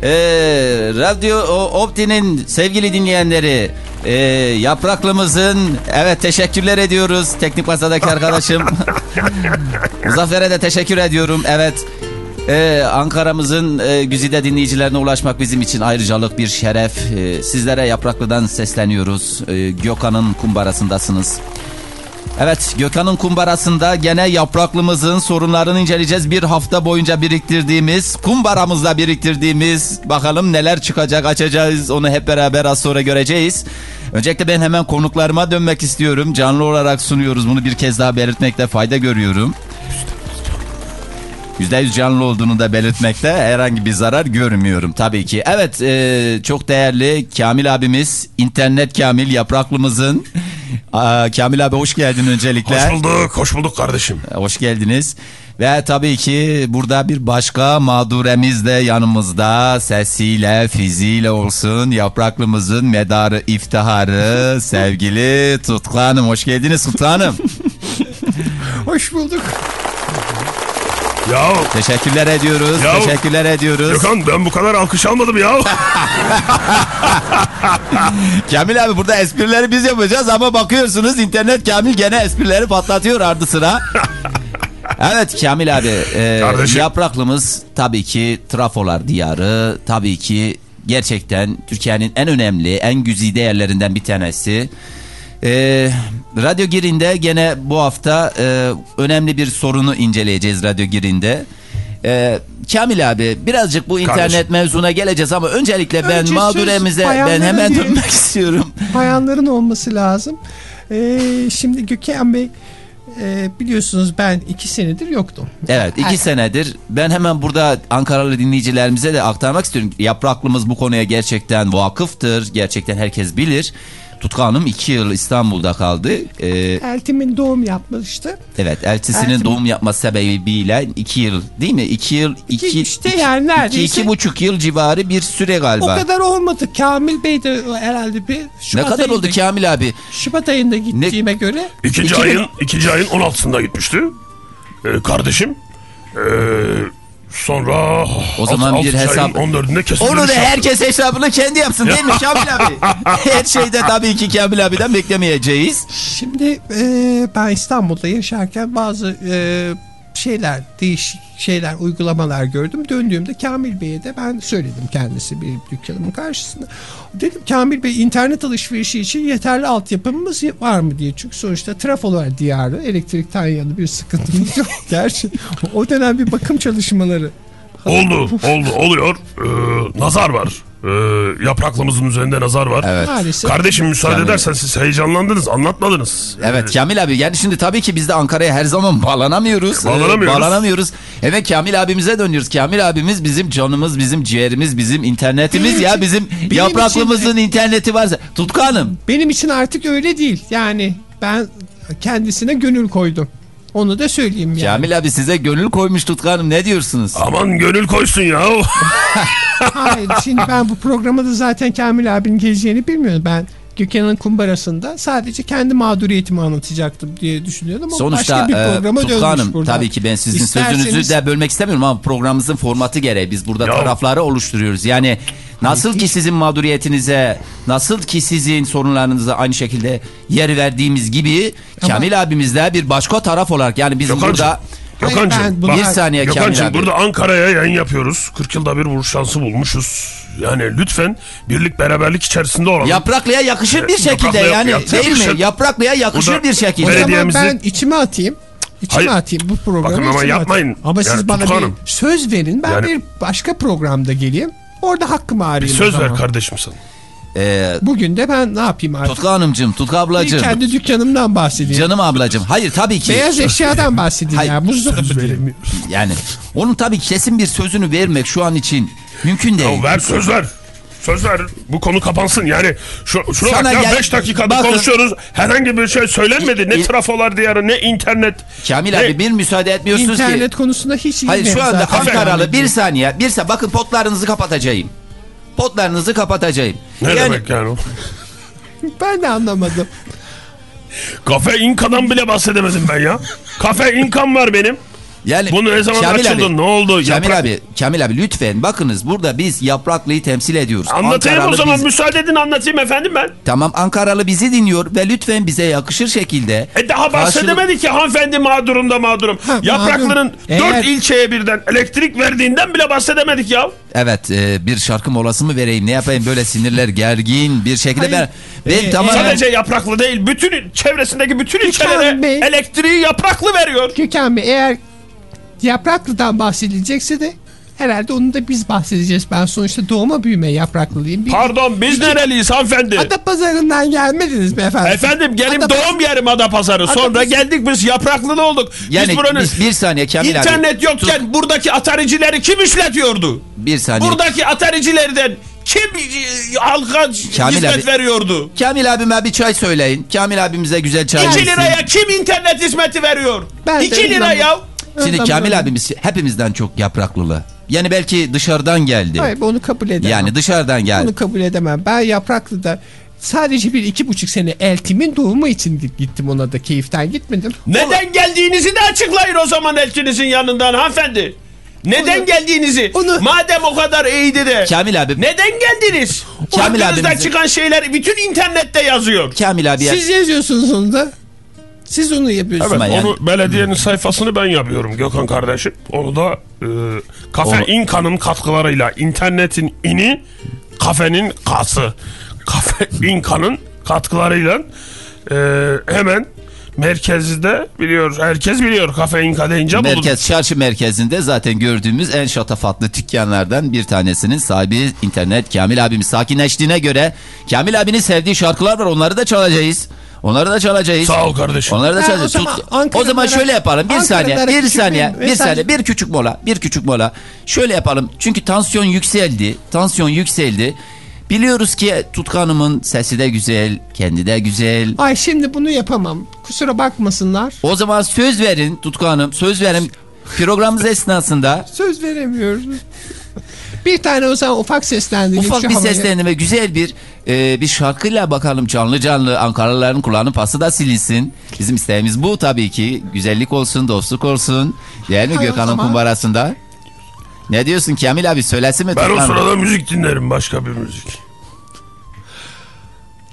e, Radyo O- Opti'nin sevgili dinleyenleri, e, Yapraklımızın, evet teşekkürler ediyoruz teknik masadaki arkadaşım. (laughs) Muzaffer'e de teşekkür ediyorum, evet. E, Ankara'mızın e, güzide dinleyicilerine ulaşmak bizim için ayrıcalık bir şeref. E, sizlere Yapraklı'dan sesleniyoruz. E, Gökhan'ın kumbarasındasınız. Evet Gökhan'ın kumbarasında gene yapraklımızın sorunlarını inceleyeceğiz. Bir hafta boyunca biriktirdiğimiz kumbaramızda biriktirdiğimiz bakalım neler çıkacak açacağız onu hep beraber az sonra göreceğiz. Öncelikle ben hemen konuklarıma dönmek istiyorum. Canlı olarak sunuyoruz bunu bir kez daha belirtmekte fayda görüyorum. %100 canlı olduğunu da belirtmekte herhangi bir zarar görmüyorum tabii ki. Evet e, çok değerli Kamil abimiz internet Kamil yapraklımızın. Aa, Kamil abi hoş geldin öncelikle. Hoş bulduk, hoş bulduk kardeşim. Hoş geldiniz. Ve tabii ki burada bir başka mağduremiz de yanımızda sesiyle fiziğiyle olsun yapraklımızın medarı iftiharı sevgili Tutku Hanım. Hoş geldiniz Tutku Hanım. Hoş bulduk. Ya Teşekkürler ediyoruz. Ya- Teşekkürler ediyoruz. Gökhan ben bu kadar alkış almadım ya. (laughs) Kamil abi burada esprileri biz yapacağız ama bakıyorsunuz internet Kamil gene esprileri patlatıyor ardı sıra. (laughs) Evet Kamil abi e, Kardeşim. yapraklımız tabii ki trafolar diyarı tabii ki gerçekten Türkiye'nin en önemli en güzide yerlerinden bir tanesi. E, Radyo Girin'de gene bu hafta e, önemli bir sorunu inceleyeceğiz Radyo Girin'de. Ee, Kamil abi birazcık bu internet Kardeşim. mevzuna geleceğiz ama öncelikle ben Önce mağduremize ben hemen diye- dönmek istiyorum. bayanların olması lazım. Ee, şimdi Gökhan Bey e, biliyorsunuz ben iki senedir yoktum. Evet iki Her- senedir ben hemen burada Ankaralı dinleyicilerimize de aktarmak istiyorum. Yapraklımız bu konuya gerçekten vakıftır. Gerçekten herkes bilir. Tutku Hanım iki yıl İstanbul'da kaldı. Ee, Eltim'in doğum yapmıştı. evet eltisinin Eltim- doğum yapması sebebiyle iki yıl değil mi? İki yıl iki, işte yani neredeyse- iki, iki buçuk yıl civarı bir süre O galiba. kadar olmadı. Kamil Bey de herhalde bir Ne Şubat kadar oldu Kamil abi? Şubat ayında gittiğime göre İkinci İki- ayın ikinci ayın 16'sında gitmişti. Ee, kardeşim. Ee, sonra O zaman alt- bir altı hesap- ayın 14'ünde kesin Onu da herkes hesabını kendi yapsın değil mi Kamil abi? (laughs) Her şeyde tabii ki Kamil abiden beklemeyeceğiz. Şimdi e, ben İstanbul'da yaşarken bazı e, şeyler, değişik şeyler, uygulamalar gördüm. Döndüğümde Kamil Bey'e de ben söyledim kendisi bir dükkanımın karşısında. Dedim Kamil Bey internet alışverişi için yeterli altyapımız var mı diye. Çünkü sonuçta trafolar diyarı, elektrikten yana bir sıkıntımız yok. (laughs) Gerçi o dönem bir bakım çalışmaları Oldu, (laughs) oldu, oluyor. Ee, nazar var. Ee, yapraklımızın üzerinde nazar var. Evet. maalesef. Kardeşim müsaade Yani- edersen siz heyecanlandınız, anlatmadınız. Evet Kamil abi yani şimdi tabii ki biz de Ankara'ya her zaman bağlanamıyoruz. Bağlanamıyoruz. Ee, bağlanamıyoruz. Evet Kamil abimize dönüyoruz. Kamil abimiz bizim canımız, bizim ciğerimiz, bizim internetimiz Benim ya için- bizim benim yapraklımızın interneti varsa. Tutku Hanım. Benim için artık öyle değil. Yani ben kendisine gönül koydum. Onu da söyleyeyim yani. Kamil abi size gönül koymuş Tutku Hanım ne diyorsunuz? Aman gönül koysun ya. Hayır şimdi ben bu programda zaten Kamil abinin geleceğini bilmiyorum. Ben Gökhan'ın kumbarasında sadece kendi mağduriyetimi anlatacaktım diye düşünüyordum. Ama Sonuçta başka bir e, programa Tutku dönmüş Hanım buradan. tabii ki ben sizin İsterseniz- sözünüzü de bölmek istemiyorum ama programımızın formatı gereği biz burada Ya. tarafları oluşturuyoruz. Yani nasıl ki sizin mağduriyetinize, nasıl ki sizin sorunlarınıza aynı şekilde yer verdiğimiz gibi Kamil abimiz de bir başka taraf olarak yani bizim Gökhan'cığım, burada Hayır, Gökhan'cığım, bir saniye Kamil Gökhan'cığım abi. burada Ankara'ya yayın yapıyoruz. 40 yılda bir vuruş şansı bulmuşuz. Yani lütfen birlik beraberlik içerisinde olalım. Yapraklıya yakışır bir şekilde yani değil yakışır. mi? Yapraklıya yakışır bir O şekilde. belediye- zaman Belediyemizi- ben içime atayım. İçime Hayır. atayım bu programı. Bakın ama içime yapmayın. atayım. Ama Yani siz bana bir söz verin. Ben Yani- bir başka programda geleyim. Orada hakkımı Bir arayayım. o söz ver zaman. kardeşim sana. Ee, Bugün de ben ne yapayım artık? Tutku Hanımcığım, Tutku Bir ablacığım, kendi dükkanımdan bahsedeyim. canım ablacığım. Hayır tabii ki. Beyaz eşyadan bahsedeyim Hayır, ya. Buzdolabı değil. Yani onun tabii kesin bir sözünü vermek şu an için mümkün değil. Ya ver söz ver. Söz ver. Bu konu kapansın. Yani şu, şuna Sana bak ya gel- 5 dakikada Bakın- konuşuyoruz. Herhangi bir şey söylenmedi. Ne trafolar diyarı ne internet. Kamil ne- abi bir müsaade etmiyorsunuz ki. İnternet konusunda hiç Hayır şu anda zaten. Ankaralı bir saniye. Bir saniye bakın potlarınızı kapatacağım. Potlarınızı kapatacağım. Ne yani, demek yani? (laughs) Ben de anlamadım. Kafe İnka'dan bile bahsedemedim ben ya. Kafe İnka'm var benim. Yani Bu ne zaman Kamil açıldı? abi, Ne oldu? Kamil Yaprak- abi, Kamil abi lütfen bakınız burada biz Yapraklı'yı temsil ediyoruz. Anlatayım o Ankaralı zaman. biz- Müsaade edin anlatayım efendim ben. Tamam Ankaralı bizi dinliyor ve lütfen bize yakışır şekilde. E daha bahsedemedik ki hanımefendi mağdurum da mağdurum. Ha, Yapraklı'nın. Eğer- dört ilçeye birden elektrik verdiğinden bile bahsedemedik ya. Evet e, bir şarkı molası mı vereyim ne yapayım böyle sinirler gergin bir şekilde Hayır. ben, ben Ee, tamamen Sadece Yapraklı değil. Bütün çevresindeki bütün ilçelere elektriği Yapraklı veriyor. Gökhan Bey eğer Yapraklı'dan bahsedilecekse de herhalde onu da biz bahsedeceğiz. Ben sonuçta doğma büyüme Yapraklılıyım. Bir Pardon biz nereliyiz hanımefendi? Adapazarı'ndan gelmediniz mi efendim? Efendim benim Adap- doğum yerim Adapazarı. Sonra Adapazarı- geldik biz Yapraklı'da olduk. yani biz buranın biz- bir saniye Kamil abi. internet yokken buradaki ataricileri kim işletiyordu? Bir saniye. Buradaki ataricilerden kim e, halka Kamil hizmet abi- veriyordu? Kamil abime bir çay söyleyin. Kamil abimize güzel çay 2 versin. liraya kim internet hizmeti veriyor? Ben de 2 lira ya. Şimdi Anlamadım. Kamil abimiz hepimizden çok yapraklılı. Yani belki dışarıdan geldi. Hayır onu kabul edemem. Yani dışarıdan geldi. Bunu kabul edemem. Ben Yapraklı'da sadece bir iki buçuk sene eltimin doğumu için gittim ona da keyiften gitmedim. Neden geldiğinizi de açıklayın o zaman elçinizin yanından hanımefendi. Neden Onu- geldiğinizi onu- madem o kadar iyiydi de Kamil abi. neden geldiniz? Kamil abimize- çıkan şeyler bütün internette yazıyor. Kamil abi. Siz yazıyorsunuz onu da. Siz onu yapıyorsunuz. Ama yani- onu belediyenin sayfasını ben yapıyorum Gökhan kardeşim. Onu da e, Kafe Onu- İnka'nın katkılarıyla internetin ini kafenin kası. Kafe İnka'nın katkılarıyla e, hemen merkezde biliyor. Herkes biliyor kafein kadeyince bulunur. Merkez çarşı merkezinde zaten gördüğümüz en şatafatlı dükkanlardan bir tanesinin sahibi internet Kamil abimiz. Sakinleştiğine göre Kamil abinin sevdiği şarkılar var onları da çalacağız. Onları da çalacağız. Sağ ol kardeşim. Onları da Ha, çalacağız. o zaman Tut- o zaman şöyle yapalım. Bir saniye, bir saniye, bir saniye, bir küçük mola, bir küçük mola. Şöyle yapalım. Çünkü tansiyon yükseldi. Tansiyon yükseldi. Biliyoruz ki Tutku Hanım'ın sesi de güzel, kendi de güzel. Ay şimdi bunu yapamam. Kusura bakmasınlar. O zaman söz verin Tutku Hanım, söz verin. Programımız esnasında Söz veremiyoruz. Bir tane o zaman ufak seslendireyim. ufak bir havaya. seslendirme, güzel bir e, bir şarkıyla bakalım canlı canlı Ankaralıların kulağının pası da silinsin. Bizim isteğimiz bu tabii ki. Güzellik olsun, dostluk olsun. Değil mi Gökhan'ın zaman. kumbarasında? Ne diyorsun Kamil abi söylesin mi? Ben o sırada müzik dinlerim başka bir müzik.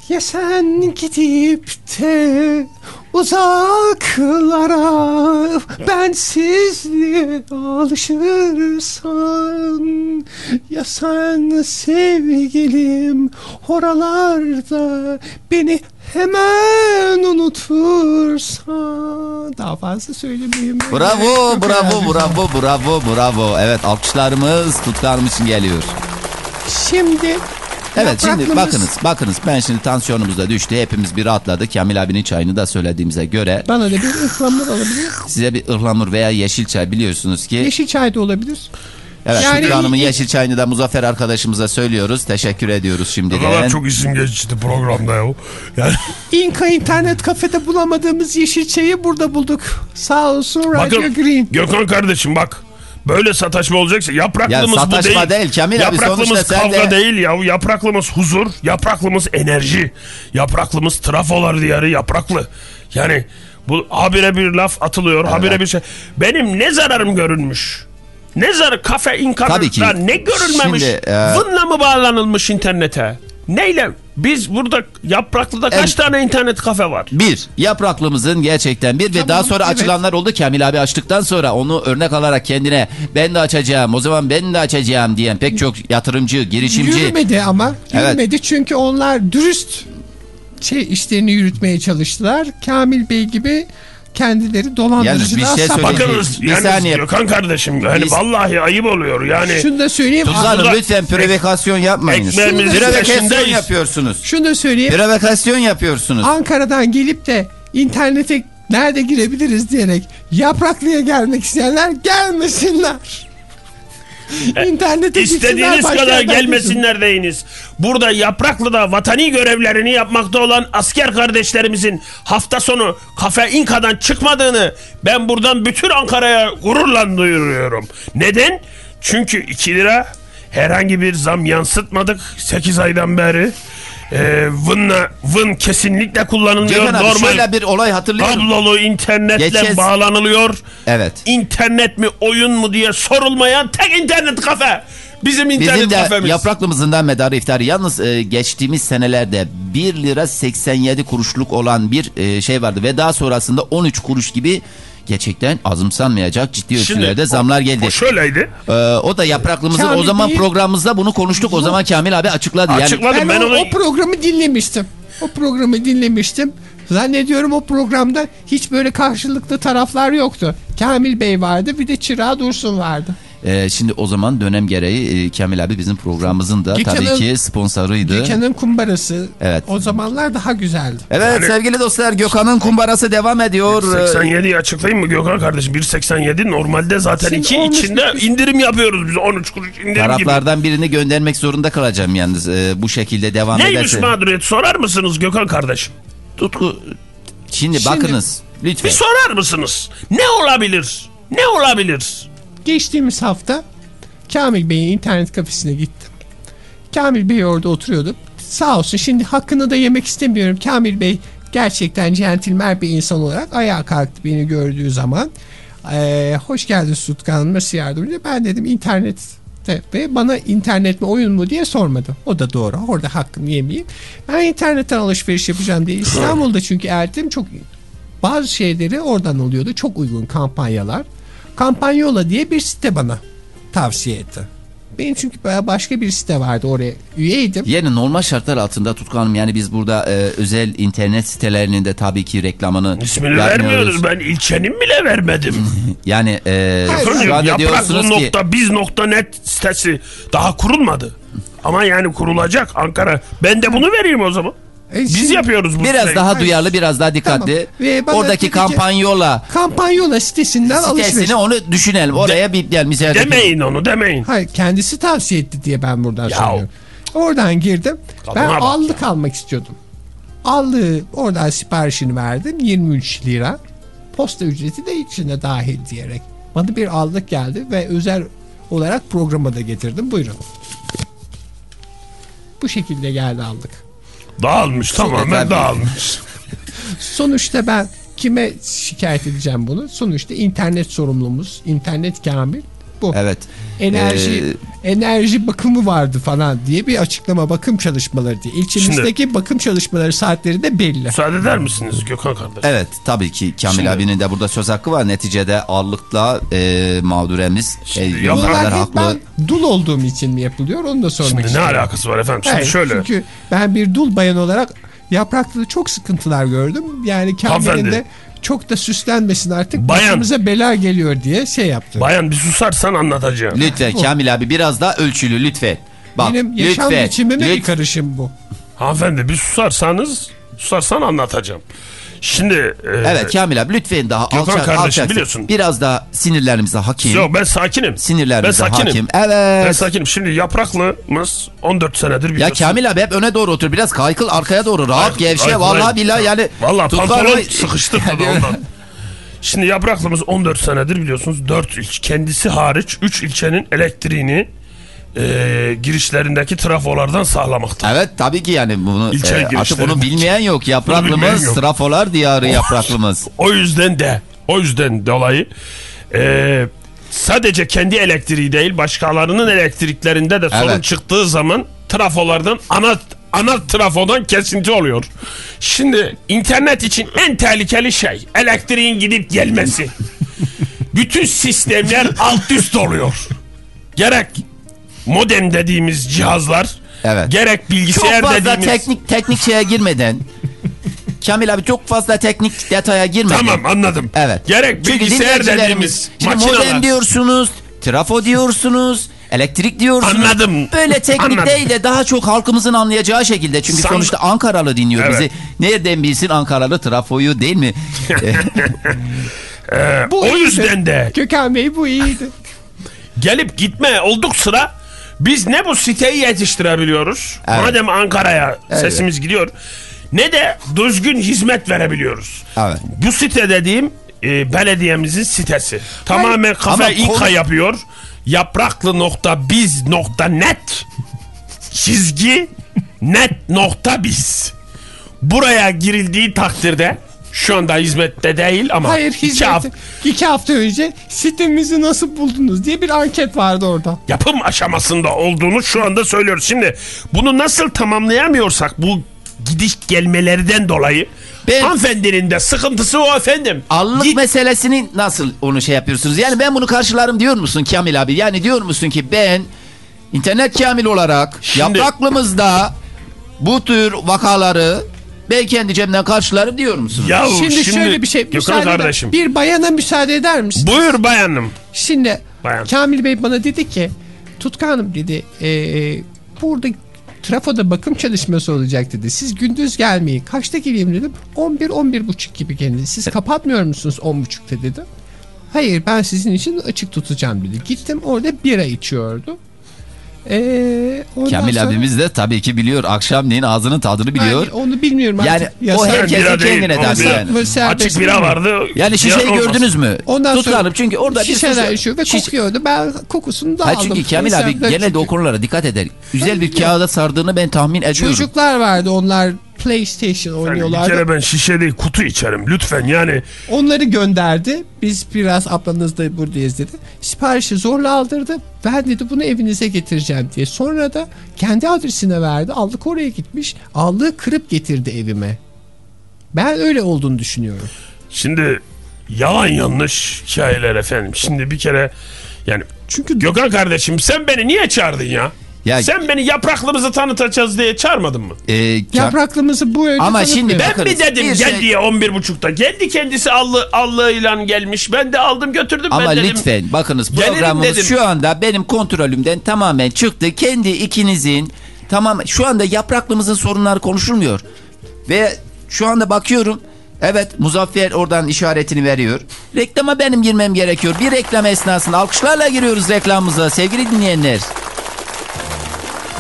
Ya sen gidip de uzaklara bensizliğe alışırsan Ya sen sevgilim oralarda beni hemen unutursan Daha fazla söylemeyeyim. Bravo, Çok bravo, bravo, bravo, bravo. Evet alkışlarımız için geliyor. Şimdi Evet şimdi Yapraklımız- bakınız bakınız ben şimdi tansiyonumuz da düştü hepimiz bir rahatladık Kamil abinin çayını da söylediğimize göre Bana da bir ıhlamur olabilir. size bir ıhlamur veya yeşil çay biliyorsunuz ki Yeşil çay da olabilir. evet Yani- Şükrü Hanım'ın yeşil çayını da Muzaffer arkadaşımıza söylüyoruz teşekkür ediyoruz Ne kadar şimdiden. çok isim geçti programda ya. Yani (laughs) İnka internet kafede bulamadığımız yeşil çayı burada bulduk. Sağ olsun Radyo bakın Green. Gökhan kardeşim bak. Böyle sataşma olacaksa yapraklımız Ya bu sataşma değil. değil Kamil abi, yapraklımız kavga de- değil ya. Yapraklımız huzur, yapraklımız enerji, yapraklımız trafolar diyarı yapraklı. Yani bu habire bir laf atılıyor, habire bir şey. Benim ne zararım görünmüş? Ne zararı kafe inkarnatlar ne görülmemiş? Şimdi, e, Vınla mı bağlanılmış internete? Neyle? Biz burada Yapraklı'da kaç Evet. tane internet kafe var? Bir, yapraklımızın gerçekten bir ve Tamam, daha sonra evet. açılanlar oldu. Kamil abi açtıktan sonra onu örnek alarak kendine ben de açacağım o zaman ben de açacağım diyen pek çok yatırımcı, girişimci. Yürümedi ama. Evet. Yürümedi çünkü onlar dürüst şey işlerini yürütmeye çalıştılar. Kamil Bey gibi kendileri Yalnız dolandırıcılar bir şey. Bakınız Bir yani saniye. Gökhan kardeşim yani Biz- vallahi ayıp oluyor yani. Şunu da söyleyeyim. Tuzlu Aa, Hanım Burada- lütfen provokasyon yapmayınız. Provokasyon yapıyorsunuz. Şunu da söyleyeyim. Provokasyon yapıyorsunuz. Ankara'dan gelip de internete nerede girebiliriz diyerek yapraklıya gelmek isteyenler gelmesinler. İnternete gitsinler, İstediğiniz kadar gelmesinler deyiniz. Burada Yapraklı'da vatani görevlerini yapmakta olan asker kardeşlerimizin hafta sonu Kafe İnka'dan çıkmadığını ben buradan bütün Ankara'ya gururla duyuruyorum. Neden? Çünkü 2 lira herhangi bir zam yansıtmadık 8 aydan beri. Ee, vınla, vın kesinlikle kullanılmıyor. Gökhan abi Normal şöyle bir olay hatırlıyorum. kablolu internetle Geçen- bağlanılıyor. Evet. İnternet mi oyun mu diye sorulmayan tek internet kafe. Bizim internet Bizim de kafemiz. yapraklımızdan medarı iftarı. Yalnız e, geçtiğimiz senelerde 1 lira 87 kuruşluk olan bir e, şey vardı. Ve daha sonrasında 13 kuruş gibi gerçekten azımsanmayacak ciddi ölçülerde zamlar geldi. O şöyleydi. Ee, o da yapraklımızın Kamil o zaman Bey'in- programımızda bunu konuştuk. O zaman Kamil abi açıkladı. Yani Açıkladım Ben, ben, o, onu. o programı dinlemiştim. O programı dinlemiştim. Zannediyorum o programda hiç böyle karşılıklı taraflar yoktu. Kamil Bey vardı bir de Çırağı Dursun vardı. E, şimdi o zaman dönem gereği e, Kamil abi bizim programımızın da Gökhan'ın- tabii ki sponsoruydu. Gökhan'ın kumbarası Evet. o zamanlar daha güzeldi. Evet Yani- sevgili dostlar Gökhan'ın kumbarası devam ediyor. Ee, 87'yi açıklayayım mı Gökhan kardeşim? 1.87 normalde zaten Şimdi 2 olmuş içinde bitmiş. indirim yapıyoruz biz 13 kuruş indirim gibi. Taraflardan birini göndermek zorunda kalacağım yalnız e, bu şekilde devam Neymiş ederse. mağduriyet sorar mısınız Gökhan kardeşim? Tutku. Şimdi, bakınız lütfen. Bir sorar mısınız? Ne olabilir? Ne olabilir? Geçtiğimiz hafta Kamil Bey'in internet kafesine gittim. Kamil Bey orada oturuyordu. Sağ olsun şimdi hakkını da yemek istemiyorum. Kamil Bey gerçekten centilmen bir insan olarak ayağa kalktı beni gördüğü zaman. Ee, hoş geldin Sutkan nasıl yardımcı? Ben dedim internet ve bana internet mi oyun mu diye sormadı. O da doğru. Orada hakkını yemeyeyim. Ben internetten alışveriş yapacağım diye İstanbul'da çünkü Ertem çok bazı şeyleri oradan oluyordu. Çok uygun kampanyalar. Kampanyola diye bir site bana tavsiye etti. Benim çünkü baya başka bir site vardı oraya üyeydim. Yani normal şartlar altında Tutkanım yani biz burada e, özel internet sitelerinin de tabii ki reklamını İsmini vermiyoruz. vermiyoruz. Ben ilçenin bile vermedim. (laughs) Yani e, Hayır, şu anda diyorsunuz ki nokta biz nokta net sitesi daha kurulmadı. Ama yani kurulacak Ankara. Ben de bunu vereyim o zaman. E, Biz şimdi yapıyoruz bu biraz siteyi. daha duyarlı biraz daha dikkatli. Tamam. Oradaki kampanyola Kampanyola sitesinden alışveriş. sitesini onu düşünelim. Oraya bir yani Demeyin onu demeyin. Hayır kendisi tavsiye etti diye ben buradan Ya. söylüyorum. Oradan girdim. ben Kadına bak allık almak istiyordum. Allığı oradan siparişini verdim 23 lira. Posta ücreti de içine dahil diyerek. Bana bir allık geldi ve özel olarak programa da getirdim. Buyurun. Bu şekilde geldi aldık. Dağılmış tamamen dağılmış. (laughs) Sonuçta ben kime şikayet edeceğim bunu? Sonuçta internet sorumlumuz, internet kamil bu. Evet. Enerji Ee, enerji bakımı vardı falan diye bir açıklama bakım çalışmaları diye. İlçemizdeki bakım çalışmaları saatleri de belli. Müsaade eder misiniz Gökhan kardeş? Evet tabii ki Kamil Şimdi- abinin de burada söz hakkı var. Neticede ağırlıkla e, mağduremiz e, Şimdi Bunlar hep haklı. ben dul olduğum için mi yapılıyor onu da sormak Şimdi ne istiyorum. alakası var efendim? Şimdi Hayır, şöyle. Çünkü ben bir dul bayan olarak yapraklı çok sıkıntılar gördüm. Yani Kamil'in Hanımefendi. de çok da süslenmesin artık. Bayan. Başımıza bela geliyor diye şey yaptı. Bayan bir susarsan anlatacağım. Lütfen Kamil abi biraz daha ölçülü lütfen. Bak Benim yaşam lütfen. biçimime bir lütfen. karışım bu. Hanımefendi bir susarsanız susarsan anlatacağım. Şimdi e, Evet Kamil abi lütfen daha alçak kardeşim, alçak. biliyorsun. Biraz daha sinirlerimize hakim. yok ben sakinim. Sinirlerimize ben sakinim. hakim. Ben Evet. sakinim. Şimdi yapraklımız 14 senedir Ya biliyorsun. Kamil abi hep öne doğru otur. Biraz kaykıl arkaya doğru. Rahat Ay- gevşe. ay- Vallahi billahi yani. Vallahi pantolon sıkıştırdı da (laughs) ondan. Şimdi yapraklımız 14 senedir biliyorsunuz 4 ilçe kendisi hariç 3 ilçenin elektriğini e, girişlerindeki trafolardan sağlamakta. Evet tabii ki yani bunu İlçe e, artık bunu bilmeyen yok. bilmeyen Yapraklımız, yok. trafolar diyarı yapraklımız. O yüzden de o yüzden dolayı e, sadece kendi elektriği değil başkalarının elektriklerinde de sorun Evet. çıktığı zaman trafolardan ana ana trafodan kesinti oluyor. Şimdi internet için en tehlikeli şey elektriğin gidip gelmesi. (laughs) Bütün sistemler alt üst oluyor. Gerek modem dediğimiz cihazlar Evet. gerek Çok bilgisayar fazla dediğimiz teknik teknik şeye girmeden. Kamil abi çok fazla teknik detaya girmeden. Tamam anladım. Evet. Gerek bilgisayar dediğimiz Şimdi makineler. modem diyorsunuz, trafo diyorsunuz, elektrik diyorsunuz. Anladım. Böyle (laughs) teknik Anladım. değil de daha çok halkımızın anlayacağı şekilde. Çünkü San- sonuçta Ankaralı dinliyor Evet. bizi. Nereden bilsin Ankaralı trafoyu değil mi? (laughs) Ee, Bu o iyiydi. yüzden de Gökhan Bey bu iyiydi. (laughs) gelip gitme olduk sıra biz ne bu siteyi yetiştirebiliyoruz. Evet. Madem Ankara'ya Evet. sesimiz gidiyor. Ne de düzgün hizmet verebiliyoruz. Evet. Bu site dediğim e, belediyemizin sitesi. Tamamen kafe ama inka konu- yapıyor. Yapraklı nokta biz nokta net çizgi net nokta biz. Buraya girildiği takdirde şu anda hizmette değil ama Hayır iki hizmeti. hafta İki hafta önce sitemizi nasıl buldunuz diye bir anket vardı orada. yapım aşamasında olduğunu şu anda söylüyoruz. Şimdi bunu nasıl tamamlayamıyorsak bu gidiş gelmelerden dolayı Ben- hanımefendinin de sıkıntısı o efendim. Allık Git- meselesini nasıl onu şey yapıyorsunuz? Yani ben bunu karşılarım diyor musun Kamil abi? Yani diyor musun ki ben internet Kamil olarak Şimdi- yapraklımızda bu tür vakaları ben kendi cebimden karşılarım diyor musun? Ya Şimdi, şöyle bir şey. Gökhan kardeşim. Bir bayana müsaade eder misin? Buyur bayanım. Şimdi Bayan. Kamil Bey bana dedi ki Tutkanım dedi "eee, burada trafoda bakım çalışması olacak dedi. Siz gündüz gelmeyin. Kaçta geleyim dedim. 11 buçuk gibi gelin. Siz kapatmıyor musunuz 10.30'da dedim. Hayır ben sizin için açık tutacağım dedi. Gittim orada bira içiyordu. Ondan Kamil sonra- abimiz de tabii ki biliyor. Akşamleyin ağzının tadını biliyor. Yani onu bilmiyorum Yani artık. o Yasak. herkesin Bira değil, kendine o bira- yani. Serbest Açık bira vardı. Yani şişeyi olmaz. gördünüz mü? Ondan sonra Tutlanıp çünkü orada bir şişeler sürü- içiyor ve şiş- kokuyordu. Ben kokusunu da Hayır aldım. çünkü Kamil abi genelde o çünkü- konulara dikkat eder. Güzel bir kağıda sardığını ben tahmin ediyorum. Çocuklar vardı onlar PlayStation Yani bir oynuyorlardı. kere ben şişe değil kutu içerim lütfen yani. Onları gönderdi. Biz biraz ablanız da buradayız dedi. Siparişi zorla aldırdı. Ben dedi bunu evinize getireceğim diye. Sonra da kendi adresine verdi. Aldık oraya gitmiş. Aldığı kırıp getirdi evime. Ben öyle olduğunu düşünüyorum. Şimdi yalan yanlış hikayeler efendim. Şimdi bir kere yani Çünkü Gökhan kardeşim sen beni niye çağırdın ya? Ya- Sen beni yapraklımızı tanıtacağız diye çağırmadın mı? Ee, Kam- yapraklımızı bu önce Ama şimdi. Ben Bakınız, mi dedim bir gel şey- diye 11.30'da. Geldi kendisi allı, allığıyla gelmiş. Ben de aldım götürdüm. Ama ben dedim, lütfen bakınız programımız dedim. şu anda benim kontrolümden tamamen çıktı. Kendi ikinizin tamam şu anda yapraklımızın sorunları konuşulmuyor. Ve şu anda bakıyorum evet Muzaffer oradan işaretini veriyor. Reklama benim girmem gerekiyor. Bir reklam esnasında alkışlarla giriyoruz reklamımıza sevgili dinleyenler.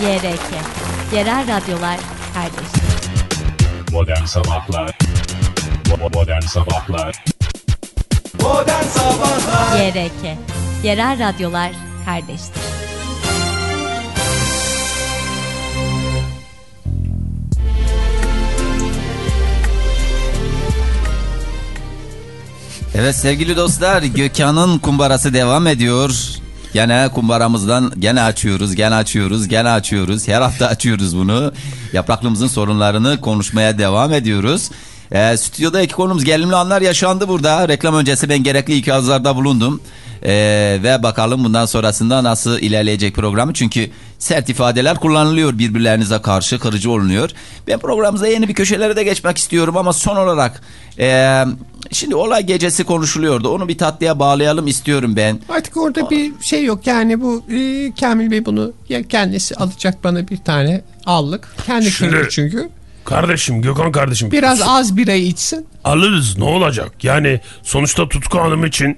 YRK. Yerel Radyolar Kardeştir. Modern Sabahlar Modern Sabahlar YRK. Yerel Radyolar Kardeştir. Evet sevgili dostlar Gökhan'ın kumbarası devam ediyor. Gene kumbaramızdan gene açıyoruz, gene açıyoruz, gene açıyoruz. Her hafta açıyoruz bunu. Yapraklığımızın sorunlarını konuşmaya devam ediyoruz. Ee, stüdyoda iki konumuz gerilimli anlar yaşandı burada. Reklam öncesi ben gerekli ikazlarda bulundum. Ee, ve bakalım bundan sonrasında nasıl ilerleyecek programı. Çünkü sert ifadeler kullanılıyor birbirlerinize karşı kırıcı olunuyor. Ben programımızda yeni bir köşelere de geçmek istiyorum ama son olarak e, şimdi olay gecesi konuşuluyordu. Onu bir tatlıya bağlayalım istiyorum ben. Artık orada bir şey yok yani bu e, Kamil Bey bunu ya kendisi alacak bana bir tane allık. Kendi Şimdi- çünkü. Kardeşim Gökhan kardeşim. Biraz az birayı içsin. Alırız ne olacak? Yani sonuçta Tutku Hanım için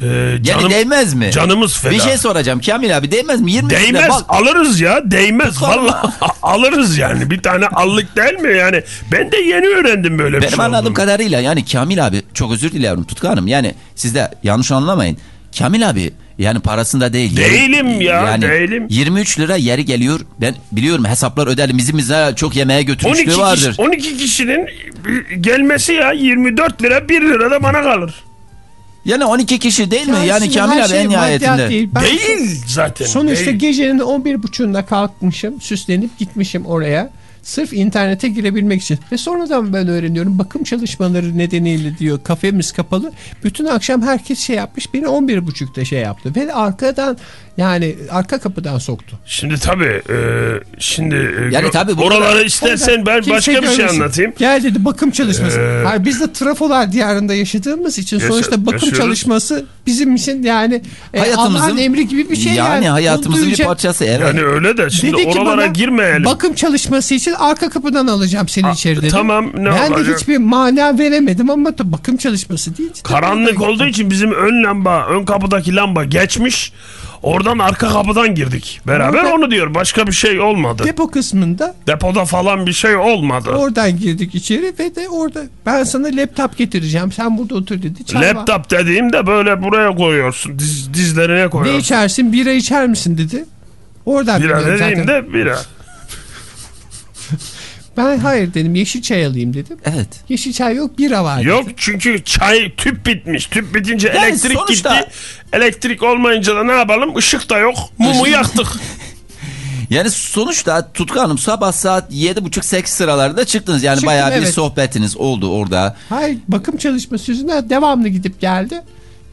e, Yani canım, değmez mi? canımız feda. Bir şey soracağım Kamil abi değmez mi? 20 lira Değmez bak. alırız ya değmez vallahi (laughs) alırız yani bir tane allık değil mi yani ben de yeni öğrendim böyle bir Benim şey anladığım olduğunu. kadarıyla yani Kamil abi çok özür diliyorum Tutku Hanım yani siz de yanlış anlamayın. Kamil abi yani parasında değil. yeri- Değilim ya, değilim. 23 lira yeri geliyor. Ben biliyorum hesaplar öderim. Bizim bize çok yemeğe 12 götürmüşlüğü kişi, vardır. 12 kişinin gelmesi ya 24 lira 1 lira da bana kalır. Yani 12 kişi değil mi? Yani Yani Kamil abi şey en nihayetinde. değil. Ben değil zaten. Sonuçta değil. gecenin 11.30'unda kalkmışım, süslenip gitmişim oraya. Sırf internete girebilmek için. Ve sonradan ben öğreniyorum. Bakım çalışmaları nedeniyle diyor kafemiz kapalı. Bütün akşam herkes şey yapmış. Beni 11.30'da şey yaptı. Ve arkadan yani arka kapıdan soktu. Şimdi tabii e, şimdi e, Yani tabii kadar- istersen ben başka bir şey anlatayım. Gel dedi bakım çalışması. Ee, Hayır, biz de trafolar diyarında yaşadığımız için Yaşa- sonuçta bakım yaşıyoruz. çalışması bizim için yani e, Hayatımızın- Allah'ın emri gibi bir şey yani. Yani hayatımızın bir parçası evet. Yani öyle de şimdi Dedi ki oralara bana, girmeyelim. Bakım çalışması için arka kapıdan alacağım seni A- içeri dedi. tamam, ne ben de olacak? hiçbir mana veremedim ama da bakım çalışması değil. Karanlık olduğu için bizim ön lamba, ön kapıdaki lamba geçmiş. Oradan arka kapıdan girdik. Beraber Orada- onu diyor. Başka bir şey olmadı. Depo kısmında Depoda falan bir şey olmadı. oradan girdik içeri ve de orada ben sana laptop getireceğim. Sen burada otur dedi. Çay var. Laptop dediğimde böyle buraya koyuyorsun. Diz, dizlerine Ne koyuyorsun. içersin? Bira içer misin dedi. Oradan Bira biliyorum zaten. dediğimde bira. (laughs) Ben hayır dedim yeşil çay alayım dedim. Evet. Yeşil çay yok bira var. Yok çünkü çay tüp bitmiş. Tüp bitince Yani elektrik sonuçta- gitti. Elektrik olmayınca da ne yapalım? Işık da yok. Mumu (laughs) yaktık. Yani sonuçta Tutku Hanım sabah saat 7.30-8 sıralarında çıktınız. Yani Çıktım, bayağı bir evet. sohbetiniz oldu orada. Hayır bakım çalışması yüzünden devamlı gidip geldi.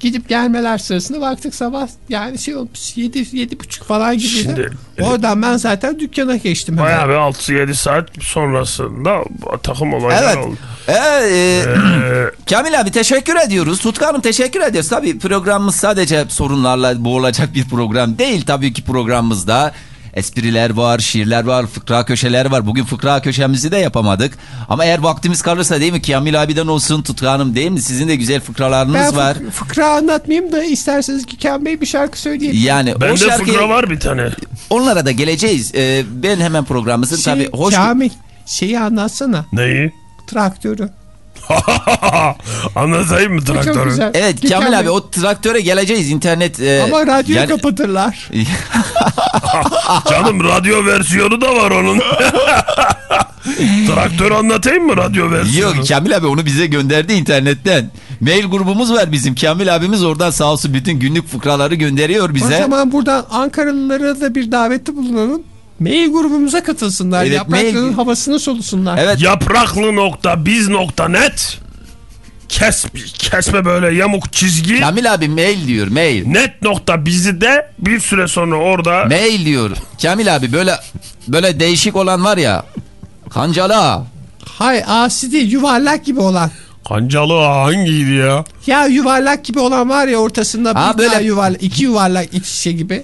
Gidip gelmeler sırasında baktık sabah yani şey olmuş 7 yedi buçuk falan gibi. Şimdi- Oradan ben zaten dükkana geçtim. hemen. Bayağı bir 6-7 saat sonrasında takım olaylar Evet. oldu. Ee, e, Ee, Kamil abi teşekkür ediyoruz. Tutku Hanım teşekkür ediyoruz. Tabii programımız sadece sorunlarla boğulacak bir program değil. Tabii ki programımızda espriler var, şiirler var, fıkra köşeler var. Bugün fıkra köşemizi de yapamadık. Ama eğer vaktimiz kalırsa değil mi Kamil abiden olsun Tutku Hanım değil mi? Sizin de güzel fıkralarınız Ben var. fık- fıkra anlatmayayım da isterseniz ki Ken Bey bir şarkı söyleyelim. Yani o bende şarkıyı fıkra var bir tane. onlara da geleceğiz. Ee, ben hemen programımızın Şey, tabii hoş Kamil şeyi anlatsana. Neyi? Traktörü. (laughs) Anlatayım mı traktörü? güzel. Evet Kamil Bey. abi o traktöre geleceğiz internet. e, Ama radyoyu yani- kapatırlar. (laughs) (laughs) Canım radyo versiyonu da var onun. Traktör anlatayım mı radyo versiyonu? Yok Kamil abi onu bize gönderdi internetten. Mail grubumuz var bizim. Kamil abimiz oradan sağ olsun bütün günlük fıkraları gönderiyor O bize. zaman buradan Ankaralılara da bir davette bulunalım. Mail grubumuza katılsınlar. Evet, Yaprakların mail- havasını solusunlar. Evet Yapraklı nokta biz nokta net. kes, kesme böyle yamuk çizgi. Kamil abi mail diyor mail. Net nokta bizi de bir süre sonra orada Mail diyor. Kamil abi böyle böyle değişik olan var ya. Kancala. Hay asi değil yuvarlak gibi olan. kancalı hangiydi ya? Ya yuvarlak gibi olan var ya ortasında Ha, bir böyle- daha yuvarlak, iki yuvarlak iç içe gibi.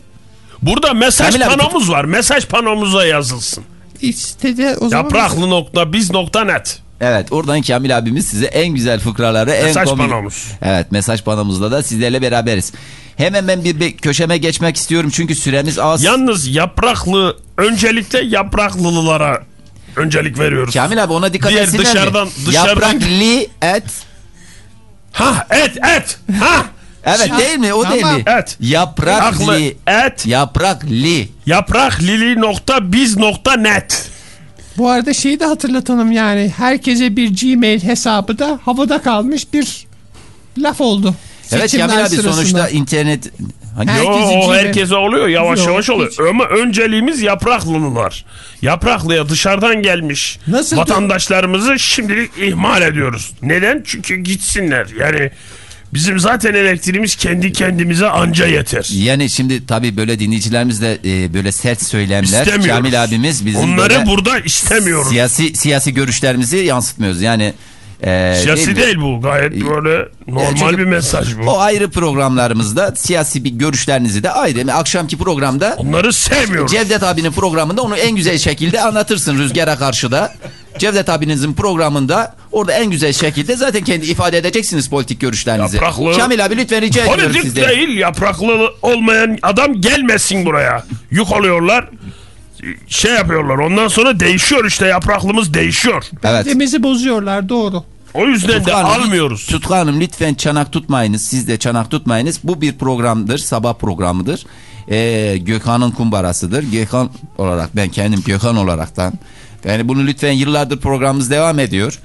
Burada mesaj Kamil abi, panomuz var. Mesaj panomuza yazılsın. İşte de o zaman Yapraklı nokta biz nokta net. Evet oradan Kamil abimiz size en güzel fıkraları en Mesaj komik. panomuz. Evet mesaj panomuzda da sizlerle beraberiz. Hemen ben bir, bir köşeme geçmek istiyorum çünkü süremiz az. Yalnız yapraklı öncelikle yapraklılılara öncelik veriyoruz. Kamil abi ona dikkat Diğer etsinler dışarıdan- mi? dışarıdan- Yaprakli et. Ha et et. Ha Evet değil mi? O değil mi? et. Yapraklı Yaprakli. et. Yaprakli. Yapraklili nokta biz nokta net. Bu arada şeyi de hatırlatalım yani herkese bir Gmail hesabı da havada kalmış bir laf oldu. Evet Seçimler Kamil abi sırasında. sonuçta internet... Hani Yo, o herkese oluyor yavaş Yok, yavaş oluyor. hiç. Ama önceliğimiz yapraklılar. Yapraklıya dışarıdan gelmiş Nasıl vatandaşlarımızı şimdilik ihmal ediyoruz. Neden? Çünkü gitsinler. Yani bizim zaten elektriğimiz kendi kendimize anca yeter. Yani şimdi tabii böyle dinleyicilerimiz de e, böyle sert söylemler. Kamil abimiz bizim Onları böyle burada istemiyoruz. siyasi siyasi görüşlerimizi yansıtmıyoruz. Yani e, Siyasi mi? değil bu. Gayet böyle normal bir mesaj bu. O ayrı programlarımızda siyasi bir görüşlerinizi de ayrı. Akşamki programda Onları sevmiyoruz. Cevdet abinin programında onu en güzel şekilde anlatırsın rüzgara karşı da. Cevdet abinizin programında orada en güzel şekilde zaten kendi ifade edeceksiniz politik görüşlerinizi. Yapraklı- Kamil abi lütfen rica ediyorum Politik sizden. değil yapraklı olmayan adam gelmesin buraya. Yük alıyorlar. Şey yapıyorlar ondan sonra değişiyor işte yapraklımız değişiyor. Evet. Demizi bozuyorlar doğru. O yüzden de Tutku Hanım, almıyoruz. Tutku Hanım lütfen çanak tutmayınız. Siz de çanak tutmayınız. Bu bir programdır. Sabah programıdır. Ee, Gökhan'ın kumbarasıdır. Gökhan olarak ben kendim Gökhan olaraktan. Yani bunu lütfen yıllardır programımız devam ediyor.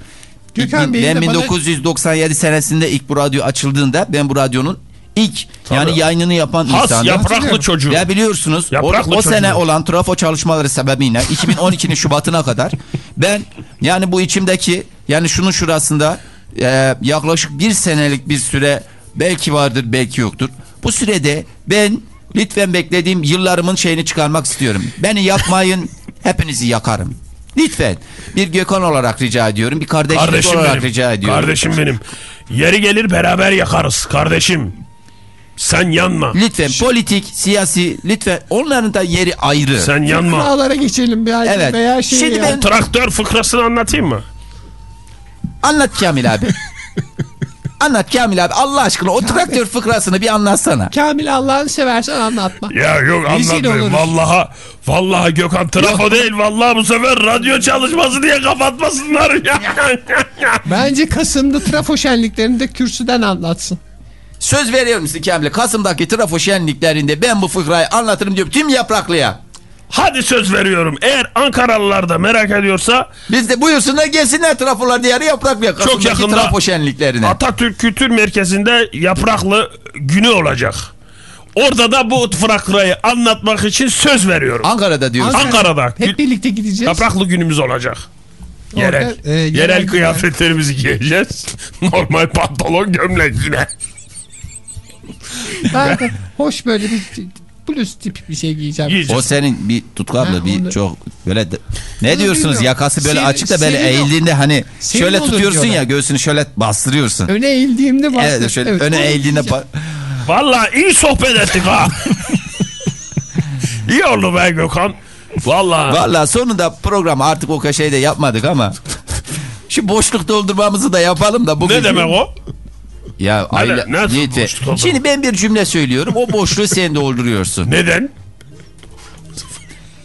Gökhan Bey ben de bana- 1997 senesinde ilk bu radyo açıldığında ben bu radyonun ilk yani yayınını yapan Has insandım. yapraklı çocuğu. Ya biliyorsunuz o, Yapraklı o çocuğu. sene olan trafo çalışmaları sebebiyle 2012'nin (laughs) Şubat'ına kadar ben yani bu içimdeki yani şunun şurasında e, yaklaşık bir senelik bir süre belki vardır belki yoktur. Bu sürede ben lütfen beklediğim yıllarımın şeyini çıkarmak istiyorum. Beni yakmayın (laughs) hepinizi yakarım. Lütfen bir Gökhan olarak rica ediyorum. Bir kardeşlik Kardeşim olarak benim. rica ediyorum. Kardeşim benim. Yeri gelir beraber yakarız kardeşim. Sen yanma. Lütfen politik, siyasi lütfen onların da yeri ayrı. Sen yanma. Dağlara geçelim bir Evet. veya şey Şimdi ya. ben- Traktör fıkrasını anlatayım mı? Anlat Kamil abi. (laughs) Anlat Kamil abi Allah aşkına o traktör fıkrasını bir anlatsana. Kamil Allah'ını seversen anlatma. Ya yok anlatmayayım. oluruz. Vallahi, vallahi Gökhan trafo değil. Vallahi bu sefer radyo çalışması diye kapatmasınlar. ya. (laughs) Bence Kasım'da trafo şenliklerinde kürsüden anlatsın. Söz veriyor musun Kamil? Kasım'daki trafo şenliklerinde ben bu fıkrayı anlatırım diyorum tüm yapraklıya. Hadi söz veriyorum. Eğer Ankaralılar da merak ediyorsa Biz de buyursunlar gelsinler trafolar diyarı yapraklıya. Kasım'daki yakında trafo şenliklerine. Atatürk Kültür Merkezi'nde yapraklı günü olacak. Orada da bu fıkrayı anlatmak için söz veriyorum. Ankara'da diyorsun. Ankara- Ankara'da Hep birlikte gideceğiz. yapraklı günümüz olacak. Yerel. Orada, e, yerel yerel kıyafetlerimizi giyeceğiz. (laughs) Normal pantolon gömlek yine. Ben de hoş böyle bir bluz tipi bir şey giyeceğim. Giyeceğiz. O senin bir Tutku abla Ha, bir onu- çok böyle de- ne Onu diyorsunuz bilmiyorum. yakası böyle Serin- açık da böyle eğildiğinde hani şöyle tutuyorsun diyorlar. ya göğsünü şöyle bastırıyorsun. Öne eğildiğimde bastır. Evet şöyle Evet, öne eğildiğinde giyeceğim. Vallahi iyi sohbet ettik ha. iyi oldu be Gökhan. Vallahi. Valla sonunda programı artık o şeyde yapmadık ama şu boşluk doldurmamızı da yapalım da bugün. ne demek o? Ya aile, nasıl Yiğit Bey, boşluk? Şimdi ben bir cümle söylüyorum o boşluğu sen dolduruyorsun. (laughs) Neden?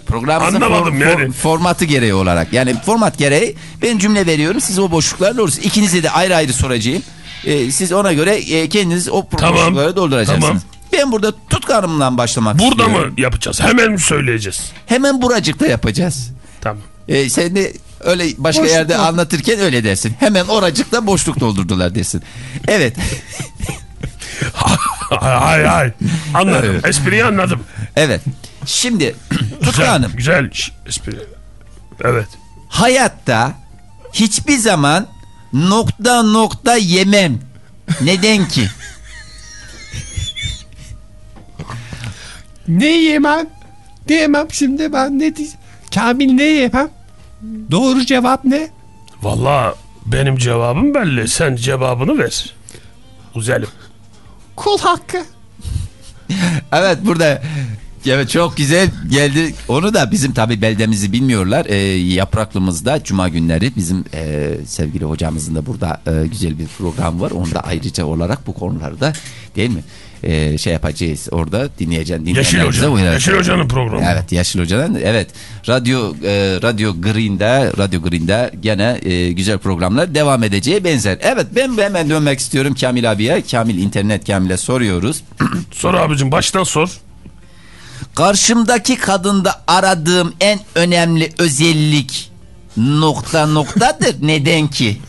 Programımızın Anlamadım yani. formatı gereği olarak. Yani format gereği ben cümle veriyorum siz o boşlukları doldurursunuz. İkinize de ayrı ayrı soracağım. Ee, siz ona göre e, kendiniz o Tamam. boşlukları dolduracaksınız. Tamam. Ben burada tutkanımdan başlamak Burada istiyorum. mı yapacağız? Hemen mi söyleyeceğiz? Hemen buracıkta yapacağız. Tamam. Ee, sen de öyle başka Boşluk yerde doldur. anlatırken öyle dersin. Hemen oracıkta boşluk doldurdular dersin. Evet. (laughs) hay hay. Anladım. Espriyi anladım. evet. Şimdi (clears throat) Tutku Güzel, Hanım güzel espri. Evet. hayatta hiçbir zaman nokta nokta yemem. Neden ki? Ne yemem? Ne yemem şimdi ben ne diyeyim? Kamil ne yemem? Doğru cevap ne? Valla benim cevabım belli. Sen cevabını ver. Güzelim. Kul hakkı. (laughs) Evet burada Evet çok güzel geldi. Onu da bizim tabi beldemizi bilmiyorlar. Ee, yapraklımızda cuma günleri bizim e, sevgili hocamızın da burada e, güzel bir program var. Onda ayrıca olarak bu konularda değil mi? E, şey yapacağız orada dinleyeceğim. Yeşil Hoca. uyaracağız. Yeşil Hoca'nın programı. Evet Yeşil Hoca'dan evet Radyo e, Radyo Green'de Radyo Green'de gene e, güzel programlar devam edeceği benzer. Evet ben hemen dönmek istiyorum Kamil abiye. Kamil internet Kamil'e soruyoruz. (clears throat) Sor abicim baştan sor. Karşımdaki kadında aradığım en önemli özellik nokta noktadır. (laughs) Neden ki?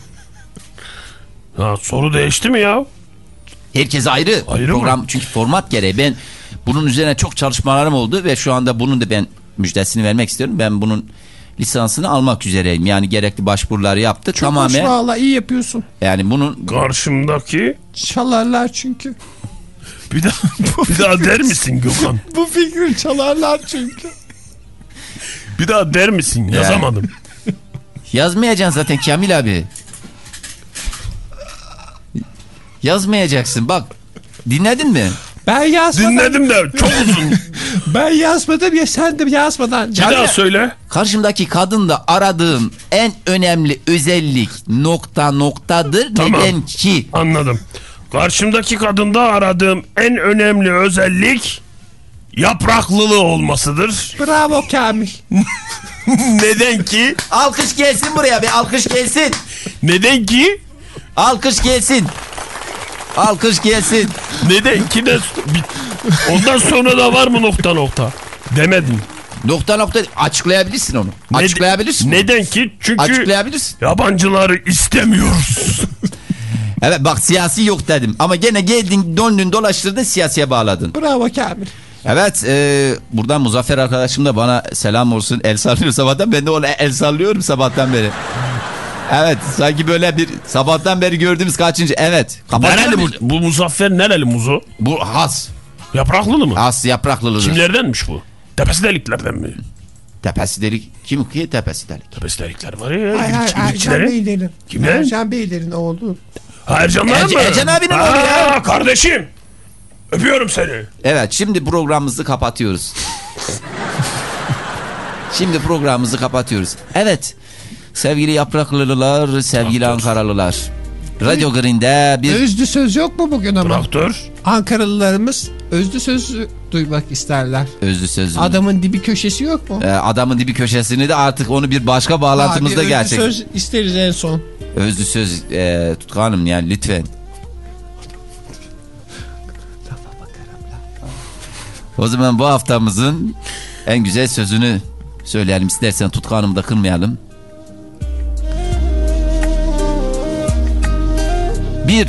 Ha, soru değişti mi ya? Herkes ayrı. Ayrı Program mı? çünkü format gereği ben bunun üzerine çok çalışmalarım oldu ve şu anda bunun da ben müjdesini vermek istiyorum. Ben bunun lisansını almak üzereyim. Yani gerekli başvuruları yaptık. Çok Tamamen hoş valla iyi yapıyorsun. yani bunun Karşımdaki Çalarlar çünkü. bir daha, bir daha der misin Gökhan? (laughs) Bu fikri çalarlar çünkü. Bir daha der misin? Yazamadım. yazmayacaksın zaten Kamil abi. Yazmayacaksın bak. Dinledin mi? Ben yazmadan, Dinledim de çok uzun. (laughs) ben yazmadım ya sen de yazmadan. Bir daha söyle. Karşımdaki kadında aradığım en önemli özellik nokta noktadır. Tamam. Neden ki? Anladım. Karşımdaki kadında aradığım en önemli özellik yapraklılığı olmasıdır. Bravo Kamil. (laughs) Neden ki? Alkış gelsin buraya bir alkış gelsin. Neden ki? Alkış gelsin. Alkış gelsin. Neden ki de bir- ondan sonra da var mı nokta nokta? Demedin. Nokta nokta açıklayabilirsin onu. Nede- Açıklayabilirsin. Neden ki? Çünkü Açıklayabilirsin. yabancıları istemiyoruz. (laughs) Evet bak siyasi yok dedim. Ama gene geldin döndün dolaştırdın siyasiye bağladın. Bravo Kamil. Evet e, buradan Muzaffer arkadaşım da bana selam olsun el sallıyor sabahtan. Ben de ona el sallıyorum sabahtan beri. Evet sanki böyle bir sabahtan beri gördüğümüz kaçıncı. Evet. nereli bu? bu? Muzaffer nereli muzu? Bu has. Yapraklılı mı? Has yapraklılıdır. Kimlerdenmiş bu? Tepesi deliklerden mi? Tepesi delik. Kim ki tepesi delik? Tepesi delikler var ya. Hay hay ilik- Ercan. Beylerin. Kimler? Ercan Beylerin oğlu. Ha, Ercanlar Ercan- mı? Ercan abinin oğlu ya. Kardeşim. Öpüyorum seni. Evet şimdi programımızı kapatıyoruz. (laughs) şimdi programımızı kapatıyoruz. Evet sevgili yapraklılar, sevgili Ankaralılar. Radyo Green'de bir Özlü söz yok mu bugün ama? Traktör. Ankaralılarımız özlü sözü duymak isterler. özlü sözüm. Adamın dibi köşesi yok mu? Ee, adamın dibi köşesini de artık onu bir başka bağlantımızda Abi, özlü gerçek. söz isteriz en son. Özlü söz e, Tutkanım yani lütfen. O zaman bu haftamızın en güzel sözünü söyleyelim istersen Tutkanımı da kırmayalım. Bir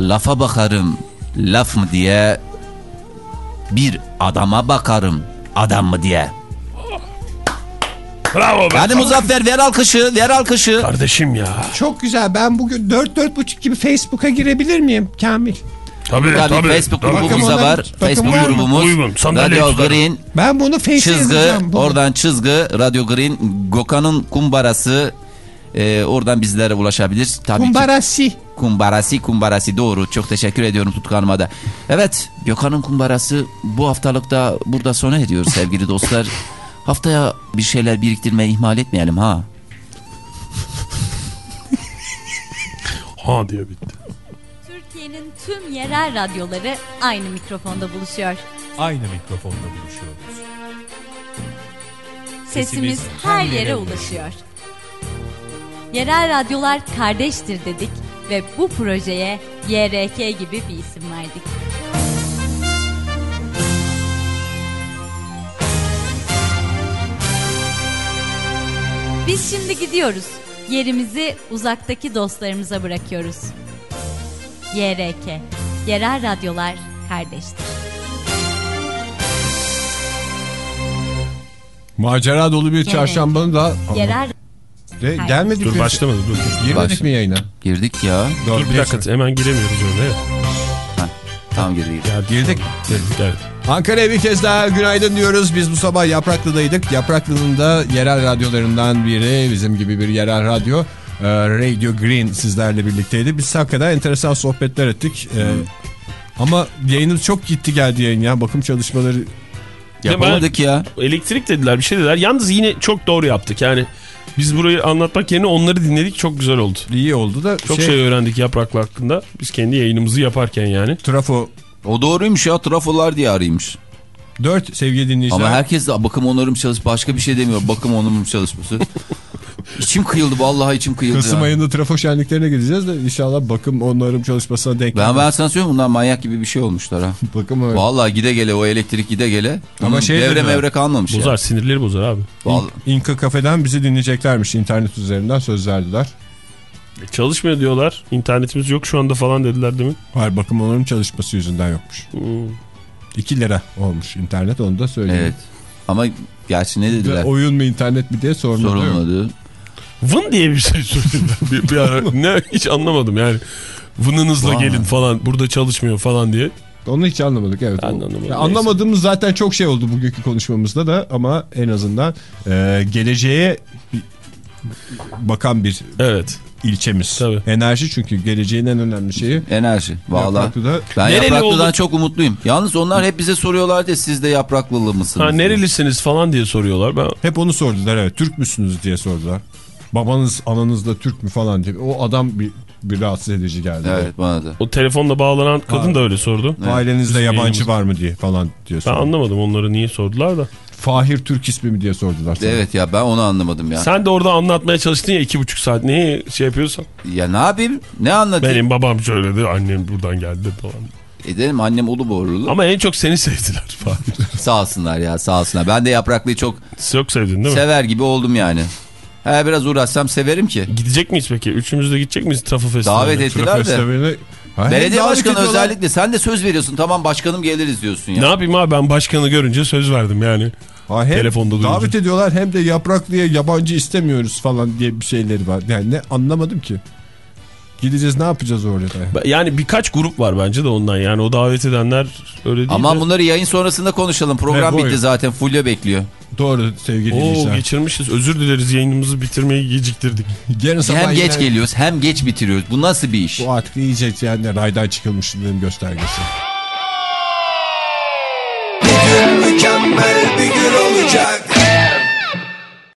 lafa bakarım laf mı diye bir adama bakarım adam mı diye. Bravo be. Hadi Muzaffer ver alkışı ver alkışı. Kardeşim ya. Çok güzel. Ben bugün 4-4.30 gibi Facebook'a girebilir miyim Kamil? Tabii Tabii, tabii. Facebook tabii. grubumuz da var. ona- Facebook var grubumuz. Uygun, tutarım. Green Ben bunu Face'e çizgi yazacağım. bunu. oradan çizgi Radio Green Gökhan'ın kumbarası e, oradan bizlere ulaşabilir. Tabii ki Kumbarasi. kumbarası kumbarası doğru. Çok teşekkür ediyorum Tutkan'ıma da. Evet Gökhan'ın kumbarası bu haftalıkta burada sona ediyor sevgili dostlar. (laughs) Haftaya bir şeyler biriktirmeyi ihmal etmeyelim ha. (laughs) Ha diye bitti. Türkiye'nin tüm yerel radyoları aynı mikrofonda buluşuyor. Aynı mikrofonda buluşuyoruz. Sesimiz her yere ulaşıyor. Yerel radyolar kardeştir dedik ve bu projeye YRK gibi bir isim verdik. Biz şimdi gidiyoruz. Yerimizi uzaktaki dostlarımıza bırakıyoruz. YRK, Yerel Radyolar Kardeştir. Macera dolu bir çarşambanın da Yerel De, Hayır. gelmedik Dur mi? başlamadı dur. dur. Girmedik Baş- mi yayına? Girdik ya. Doğru, Dur bir dakika hemen giremiyoruz öyle. Tamam girdik. Ya Girdik. Girdik evet. Ankara'ya bir kez daha günaydın diyoruz. Biz bu sabah Yapraklı'daydık. Yapraklı'nın da yerel radyolarından biri bizim gibi bir yerel radyo. e, Radio Green sizlerle birlikteydi. Biz hakikaten enteresan sohbetler ettik. E, ama yayınımız çok gitti geldi yayın ya. Bakım çalışmaları Yapamadık ya. Elektrik dediler bir şey dediler. Yalnız yine çok doğru yaptık yani. Biz burayı anlatmak yerine onları dinledik çok güzel oldu. iyi oldu da Çok şey, öğrendik yapraklı hakkında. Biz kendi yayınımızı yaparken yani. Trafo O doğruymuş ya trafolar diyarıymış. 4 sevgili dinleyiciler. Ama herkes de bakım onarım çalış başka bir şey demiyor. Bakım onarım çalışması. (laughs) içim kıyıldı vallahi içim kıyıldı. Kasım ya. ayında trafo şenliklerine gideceğiz de inşallah bakım onarım çalışmasına denk Ben, gelir. ben sana söylüyorum bunlar manyak gibi bir şey olmuşlar ha. (laughs) Bakım öyle. Vallahi gide gele o elektrik gide gele. Ama şey devre mevre kalmamış Bozar ya. sinirleri bozar abi. Vallahi. İnka kafeden bizi dinleyeceklermiş internet üzerinden söz verdiler. E, Çalışmıyor diyorlar. İnternetimiz yok şu anda falan dediler değil mi? Hayır bakım onarım çalışması yüzünden yokmuş. Hmm. 2 lira olmuş internet onu da söyleyeyim. Evet. Ama gerçi ne Ve dediler? oyun mu internet mi diye sormadı. Sorulmadı. Vın diye bir şey söylediler. (laughs) bir, bir ara ne hiç anlamadım yani. Vınınızla gelin falan burada çalışmıyor falan diye. Onu hiç anlamadık evet. Anlamadım, Ya neyse. anlamadığımız zaten çok şey oldu bugünkü konuşmamızda da ama en azından e, geleceğe bakan bir Evet. İlçemiz. Tabii. Enerji çünkü geleceğin en önemli şeyi. Enerji. Yapraklı'da Ben Nereli Yapraklı'dan oldun? çok umutluyum. Yalnız onlar hep bize soruyorlar diye siz de Yapraklılı mısınız? Ha nerelisiniz falan diye soruyorlar. Ben hep onu sordular evet. Türk müsünüz diye sordular. Babanız ananız da Türk mü falan diye. O adam bir, bir rahatsız edici geldi. Evet bana da. o telefonla bağlanan kadın da öyle sordu. Ailenizde Bizim yabancı var mı diye falan diye Ben sordu. anlamadım onları niye sordular da. Fahir Türk ismi mi diye sordular. sana. Evet ya ben onu anlamadım ya. Sen de orada anlatmaya çalıştın ya iki buçuk saat. Niye şey yapıyorsan? Ya ne yapayım? Ne anlatayım? Benim babam söyledi annem buradan geldi falan. Edelim annem ulu borulu. Ama en çok seni sevdiler (laughs) falan. Sağ olsunlar ya sağ olsunlar. Ben de Yapraklı'yı çok çok sevdin değil mi? sever gibi oldum yani. He biraz uğraşsam severim ki. Gidecek miyiz peki? Üçümüz de gidecek miyiz Trafo Festivali'ne? Davet ettiler de. Festivaline- Ha, hem Belediye başkanı özellikle sen de söz veriyorsun. Tamam başkanım geliriz diyorsun ya. Ne yapayım abi ben başkanı görünce söz verdim yani. Ha, hem Telefonda duyunca. davet ediyorlar hem de yapraklıya yabancı istemiyoruz falan diye bir şeyleri var. Yani ne anlamadım ki. Gideceğiz ne yapacağız orada? Yani birkaç grup var bence de ondan yani o davet edenler öyle değil Ama de. bunları yayın sonrasında konuşalım. Program Evet, bitti zaten. Fulya bekliyor. Doğru sevgili Oo dinleyiciler. geçirmişiz özür dileriz yayınımızı bitirmeyi geciktirdik. (laughs) Yarın sabah Hem geç yine- geliyoruz hem geç bitiriyoruz. Bu nasıl bir iş? Bu artık iyice yani raydan çıkılmışlığın göstergesi. Günler bir gün olacak.